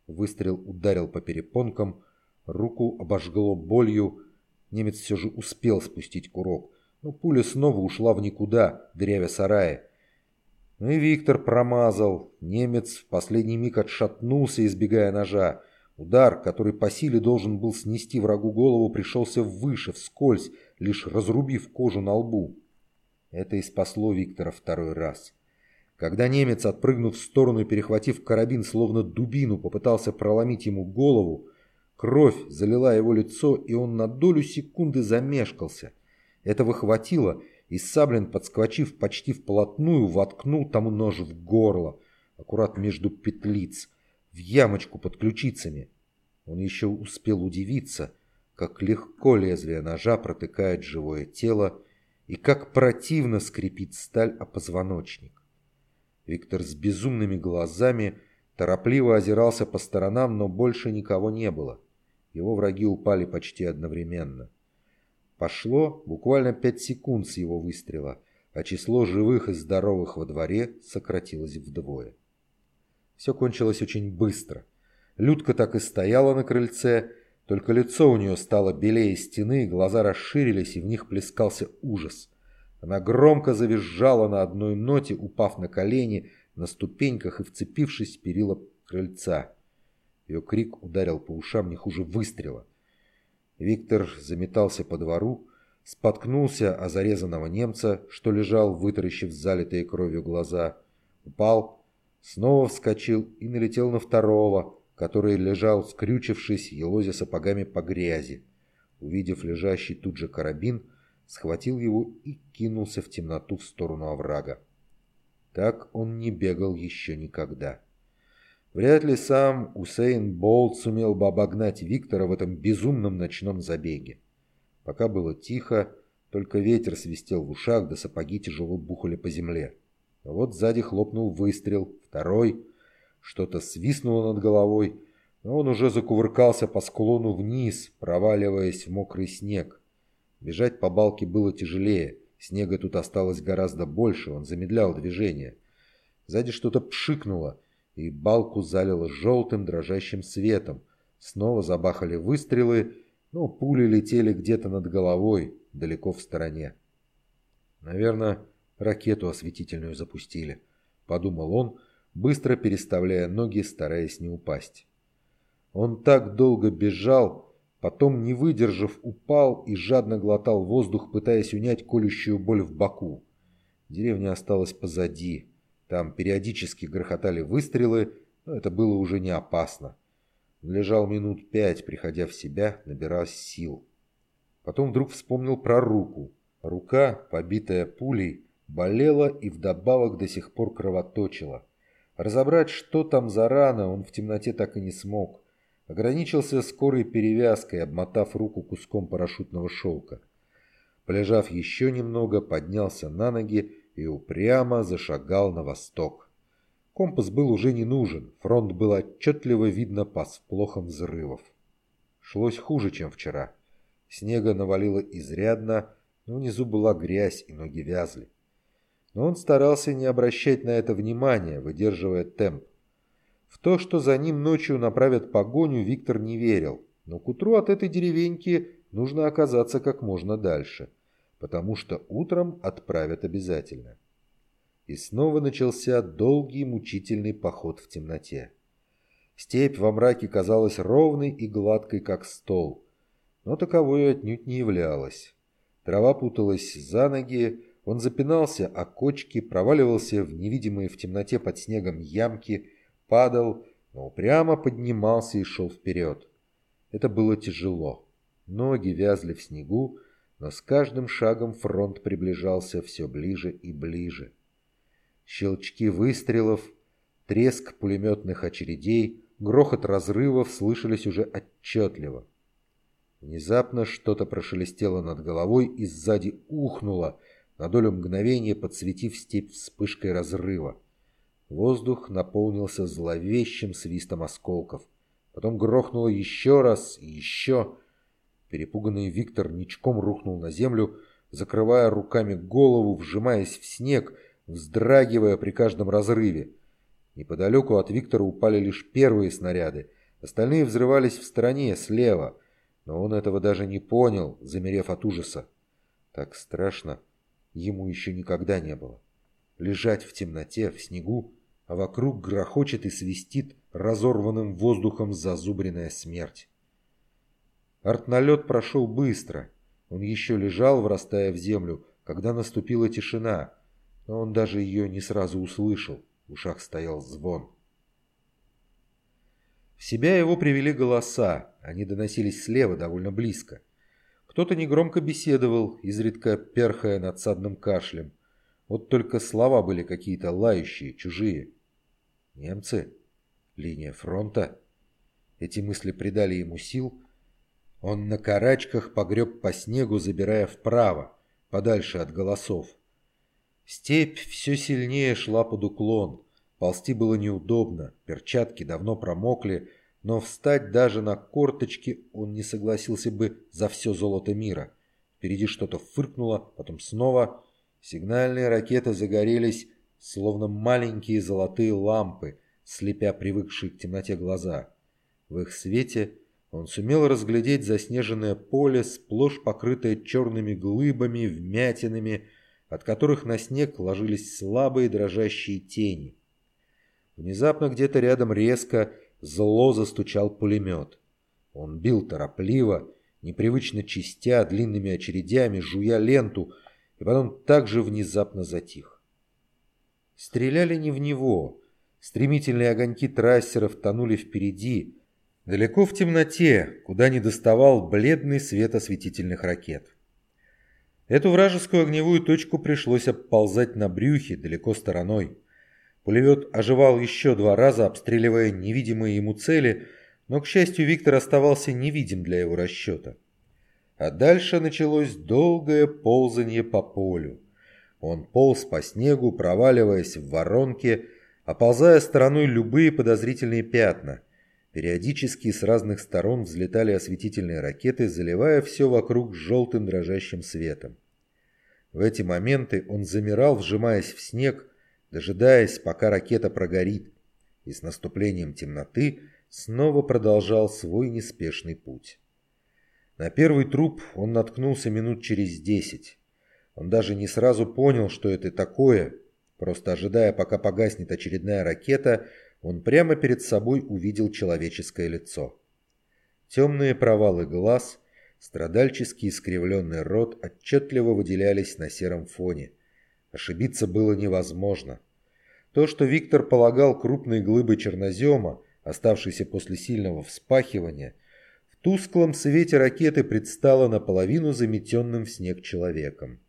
Выстрел ударил по перепонкам, руку обожгло болью. Немец все же успел спустить курок, но пуля снова ушла в никуда, дырявя сарая. Ну и Виктор промазал. Немец в последний миг отшатнулся, избегая ножа. Удар, который по силе должен был снести врагу голову, пришелся выше, вскользь, лишь разрубив кожу на лбу. Это и спасло Виктора второй раз. Когда немец, отпрыгнув в сторону и перехватив карабин, словно дубину, попытался проломить ему голову, кровь залила его лицо, и он на долю секунды замешкался. Этого хватило, и Саблин, подскочив почти вплотную, воткнул тому нож в горло, аккурат между петлиц, в ямочку под ключицами. Он еще успел удивиться, как легко лезвие ножа протыкает живое тело и как противно скрипит сталь о позвоночник. Виктор с безумными глазами торопливо озирался по сторонам, но больше никого не было. Его враги упали почти одновременно. Пошло буквально пять секунд с его выстрела, а число живых и здоровых во дворе сократилось вдвое. Все кончилось очень быстро. Людка так и стояла на крыльце, только лицо у нее стало белее стены, глаза расширились, и в них плескался ужас. Она громко завизжала на одной ноте, упав на колени, на ступеньках и вцепившись в перила крыльца. Ее крик ударил по ушам не хуже выстрела. Виктор заметался по двору, споткнулся о зарезанного немца, что лежал, вытаращив залитые кровью глаза, упал, снова вскочил и налетел на второго, который лежал, скрючившись, елозя сапогами по грязи. Увидев лежащий тут же карабин, схватил его и кинулся в темноту в сторону оврага. Так он не бегал еще никогда. Вряд ли сам Усейн Болт сумел бы обогнать Виктора в этом безумном ночном забеге. Пока было тихо, только ветер свистел в ушах, да сапоги тяжело бухали по земле. А вот сзади хлопнул выстрел, второй. Что-то свистнуло над головой, но он уже закувыркался по склону вниз, проваливаясь в мокрый снег. Бежать по балке было тяжелее. Снега тут осталось гораздо больше, он замедлял движение. Сзади что-то пшикнуло, и балку залило желтым дрожащим светом. Снова забахали выстрелы, но пули летели где-то над головой, далеко в стороне. «Наверное, ракету осветительную запустили», — подумал он, быстро переставляя ноги, стараясь не упасть. Он так долго бежал, Потом, не выдержав, упал и жадно глотал воздух, пытаясь унять колющую боль в боку. Деревня осталась позади. Там периодически грохотали выстрелы, но это было уже не опасно. Он лежал минут пять, приходя в себя, набираясь сил. Потом вдруг вспомнил про руку. Рука, побитая пулей, болела и вдобавок до сих пор кровоточила. Разобрать, что там за рана, он в темноте так и не смог. Ограничился скорой перевязкой, обмотав руку куском парашютного шелка. Полежав еще немного, поднялся на ноги и упрямо зашагал на восток. Компас был уже не нужен, фронт был отчетливо видно по сплохам взрывов. Шлось хуже, чем вчера. Снега навалило изрядно, но внизу была грязь и ноги вязли. Но он старался не обращать на это внимания, выдерживая темп. В то, что за ним ночью направят погоню, Виктор не верил. Но к утру от этой деревеньки нужно оказаться как можно дальше, потому что утром отправят обязательно. И снова начался долгий мучительный поход в темноте. Степь во мраке казалась ровной и гладкой, как стол, но таковой отнюдь не являлась. Трава путалась за ноги, он запинался о кочки, проваливался в невидимые в темноте под снегом ямки – падал, но упрямо поднимался и шел вперед. Это было тяжело. Ноги вязли в снегу, но с каждым шагом фронт приближался все ближе и ближе. Щелчки выстрелов, треск пулеметных очередей, грохот разрывов слышались уже отчетливо. Внезапно что-то прошелестело над головой и сзади ухнуло, на долю мгновения подсветив степь вспышкой разрыва. Воздух наполнился зловещим свистом осколков. Потом грохнуло еще раз и еще. Перепуганный Виктор ничком рухнул на землю, закрывая руками голову, вжимаясь в снег, вздрагивая при каждом разрыве. Неподалеку от Виктора упали лишь первые снаряды, остальные взрывались в стороне, слева, но он этого даже не понял, замерев от ужаса. Так страшно ему еще никогда не было. Лежать в темноте, в снегу, а вокруг грохочет и свистит разорванным воздухом зазубренная смерть. Артналет прошел быстро. Он еще лежал, врастая в землю, когда наступила тишина, но он даже ее не сразу услышал. В ушах стоял звон. В себя его привели голоса, они доносились слева, довольно близко. Кто-то негромко беседовал, изредка перхая надсадным кашлем. Вот только слова были какие-то лающие, чужие. Немцы? Линия фронта? Эти мысли придали ему сил, он на карачках погреб по снегу, забирая вправо, подальше от голосов. Степь все сильнее шла под уклон. Ползти было неудобно, перчатки давно промокли, но встать даже на корточки он не согласился бы за все золото мира. Впереди что-то фыркнуло, потом снова. Сигнальные ракеты загорелись, словно маленькие золотые лампы, слепя привыкшие к темноте глаза. В их свете он сумел разглядеть заснеженное поле, сплошь покрытое черными глыбами, вмятинами, от которых на снег ложились слабые дрожащие тени. Внезапно где-то рядом резко, зло застучал пулемет. Он бил торопливо, непривычно чистя длинными очередями, жуя ленту, и потом также внезапно затих. Стреляли не в него. Стремительные огоньки трассеров тонули впереди, Далеко в темноте, куда не доставал бледный свет осветительных ракет. Эту вражескую огневую точку пришлось обползать на брюхе далеко стороной. Пулемет оживал еще два раза, обстреливая невидимые ему цели, но, к счастью, Виктор оставался невидим для его расчета. А дальше началось долгое ползание по полю. Он полз по снегу, проваливаясь в воронки, оползая стороной любые подозрительные пятна – Периодически с разных сторон взлетали осветительные ракеты, заливая все вокруг желтым дрожащим светом. В эти моменты он замирал, вжимаясь в снег, дожидаясь, пока ракета прогорит, и с наступлением темноты снова продолжал свой неспешный путь. На первый труп он наткнулся минут через десять. Он даже не сразу понял, что это такое, просто ожидая, пока погаснет очередная ракета, он прямо перед собой увидел человеческое лицо. Темные провалы глаз, страдальческий искривленный рот отчетливо выделялись на сером фоне. Ошибиться было невозможно. То, что Виктор полагал крупной глыбой чернозема, оставшейся после сильного вспахивания, в тусклом свете ракеты предстало наполовину заметенным в снег человеком.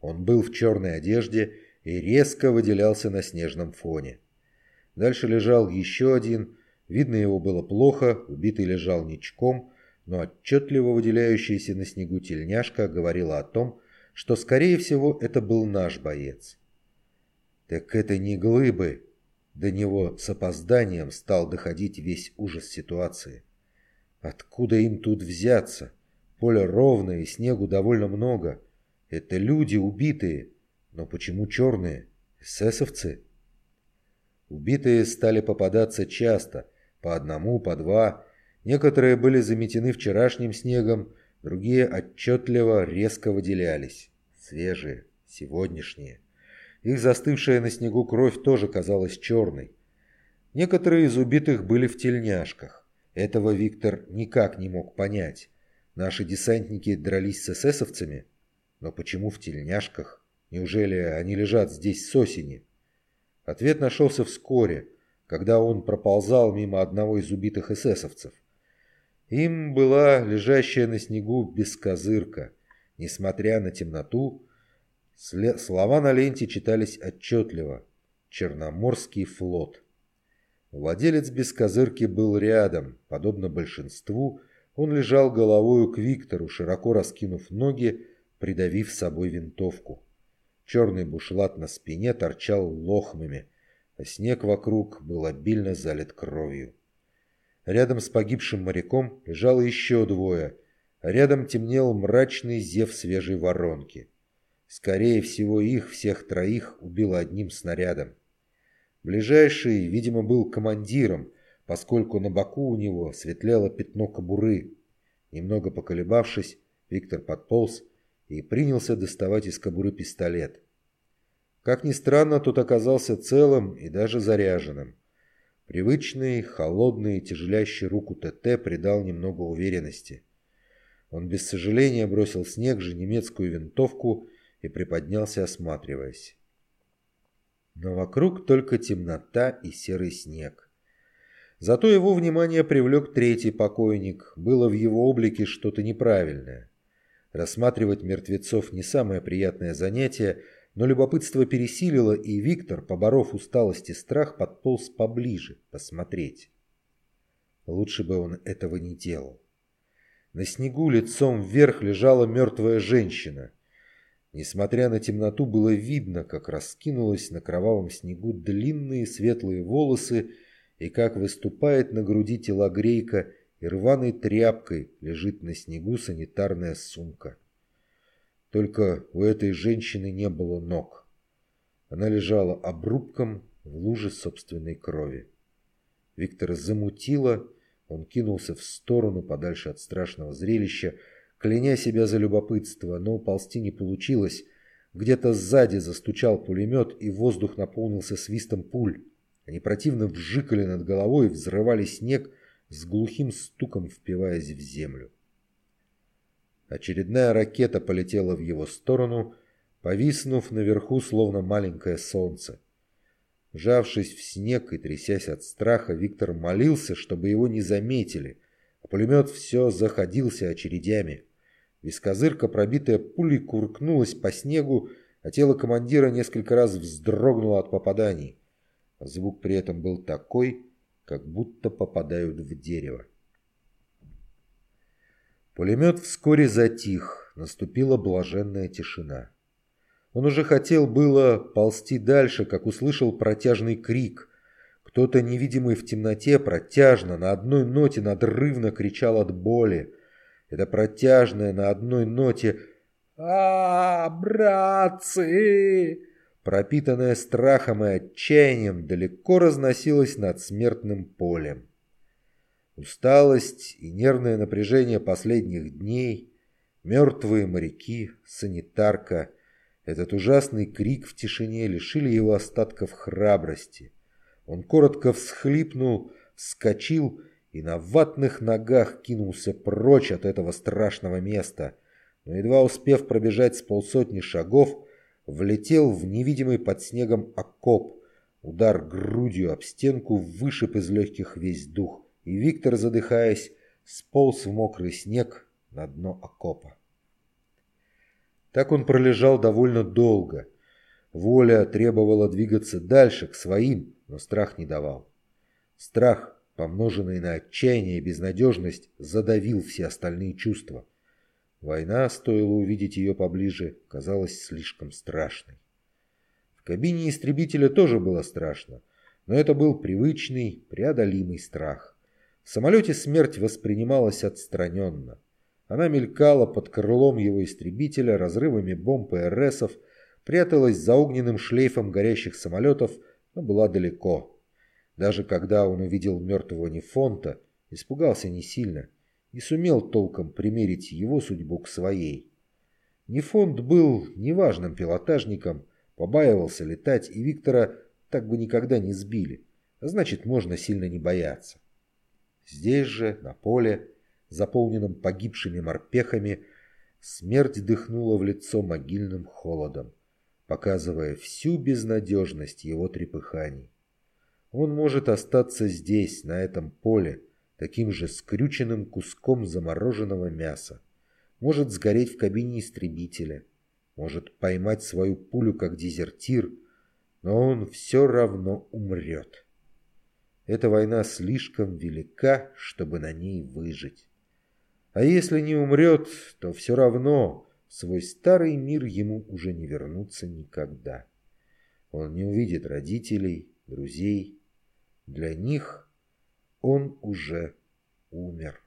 Он был в черной одежде и резко выделялся на снежном фоне. Дальше лежал еще один. Видно его было плохо, убитый лежал ничком, но отчетливо выделяющаяся на снегу тельняшка говорила о том, что, скорее всего, это был наш боец. Так это не глыбы. До него с опозданием стал доходить весь ужас ситуации. Откуда им тут взяться? Поле ровное и снегу довольно много. Это люди убитые. Но почему черные? Эсэсовцы? Убитые стали попадаться часто, по одному, по два. Некоторые были заметены вчерашним снегом, другие отчетливо резко выделялись. Свежие, сегодняшние. Их застывшая на снегу кровь тоже казалась черной. Некоторые из убитых были в тельняшках. Этого Виктор никак не мог понять. Наши десантники дрались с эсэсовцами? Но почему в тельняшках? Неужели они лежат здесь с осени? Ответ нашелся вскоре, когда он проползал мимо одного из убитых эсэсовцев. Им была лежащая на снегу бескозырка. Несмотря на темноту, слова на ленте читались отчетливо. «Черноморский флот». Владелец бескозырки был рядом. Подобно большинству, он лежал головою к Виктору, широко раскинув ноги, придавив собой винтовку. Черный бушлат на спине торчал лохмами, а снег вокруг был обильно залит кровью. Рядом с погибшим моряком лежало еще двое, а рядом темнел мрачный зев свежей воронки. Скорее всего, их всех троих убило одним снарядом. Ближайший, видимо, был командиром, поскольку на боку у него светлело пятно кобуры. Немного поколебавшись, Виктор подполз и принялся доставать из кобуры пистолет. Как ни странно, тот оказался целым и даже заряженным. Привычный, холодный, тяжелящий руку ТТ придал немного уверенности. Он без сожаления бросил снег же немецкую винтовку и приподнялся, осматриваясь. Но вокруг только темнота и серый снег. Зато его внимание привлек третий покойник. Было в его облике что-то неправильное. Рассматривать мертвецов не самое приятное занятие, но любопытство пересилило, и Виктор, поборов усталость и страх, подполз поближе посмотреть. Лучше бы он этого не делал. На снегу лицом вверх лежала мертвая женщина. Несмотря на темноту, было видно, как раскинулась на кровавом снегу длинные светлые волосы и как выступает на груди телогрейка и рваной тряпкой лежит на снегу санитарная сумка. Только у этой женщины не было ног. Она лежала обрубком в луже собственной крови. Виктор замутило, он кинулся в сторону, подальше от страшного зрелища, кляня себя за любопытство, но уползти не получилось. Где-то сзади застучал пулемет, и воздух наполнился свистом пуль. Они противно вжикали над головой, взрывали снег, с глухим стуком впиваясь в землю. Очередная ракета полетела в его сторону, повиснув наверху, словно маленькое солнце. Жавшись в снег и трясясь от страха, Виктор молился, чтобы его не заметили, а пулемет все заходился очередями. Вискозырка, пробитая пулей, куркнулась по снегу, а тело командира несколько раз вздрогнуло от попаданий. Звук при этом был такой, как будто попадают в дерево. Пулемет вскоре затих, наступила блаженная тишина. Он уже хотел было ползти дальше, как услышал протяжный крик. Кто-то, невидимый в темноте, протяжно, на одной ноте надрывно кричал от боли. Это протяжное на одной ноте «А, братцы!» Пропитанная страхом и отчаянием, далеко разносилась над смертным полем. Усталость и нервное напряжение последних дней, мертвые моряки, санитарка, этот ужасный крик в тишине лишили его остатков храбрости. Он коротко всхлипнул, вскочил и на ватных ногах кинулся прочь от этого страшного места, но едва успев пробежать с полсотни шагов, влетел в невидимый под снегом окоп. Удар грудью об стенку вышиб из легких весь дух, и Виктор, задыхаясь, сполз в мокрый снег на дно окопа. Так он пролежал довольно долго. Воля требовала двигаться дальше, к своим, но страх не давал. Страх, помноженный на отчаяние и безнадежность, задавил все остальные чувства. Война, стоило увидеть ее поближе, казалась слишком страшной. В кабине истребителя тоже было страшно, но это был привычный, преодолимый страх. В самолете смерть воспринималась отстраненно. Она мелькала под крылом его истребителя разрывами бомб и РСов, пряталась за огненным шлейфом горящих самолетов, но была далеко. Даже когда он увидел мертвого Нефонта, испугался не сильно – и сумел толком примерить его судьбу к своей. Нефонд был неважным пилотажником, побаивался летать, и Виктора так бы никогда не сбили, а значит, можно сильно не бояться. Здесь же, на поле, заполненном погибшими морпехами, смерть дыхнула в лицо могильным холодом, показывая всю безнадежность его трепыханий. Он может остаться здесь, на этом поле, таким же скрюченным куском замороженного мяса. Может сгореть в кабине истребителя, может поймать свою пулю как дезертир, но он все равно умрет. Эта война слишком велика, чтобы на ней выжить. А если не умрет, то все равно в свой старый мир ему уже не вернуться никогда. Он не увидит родителей, друзей. Для них он уже умер.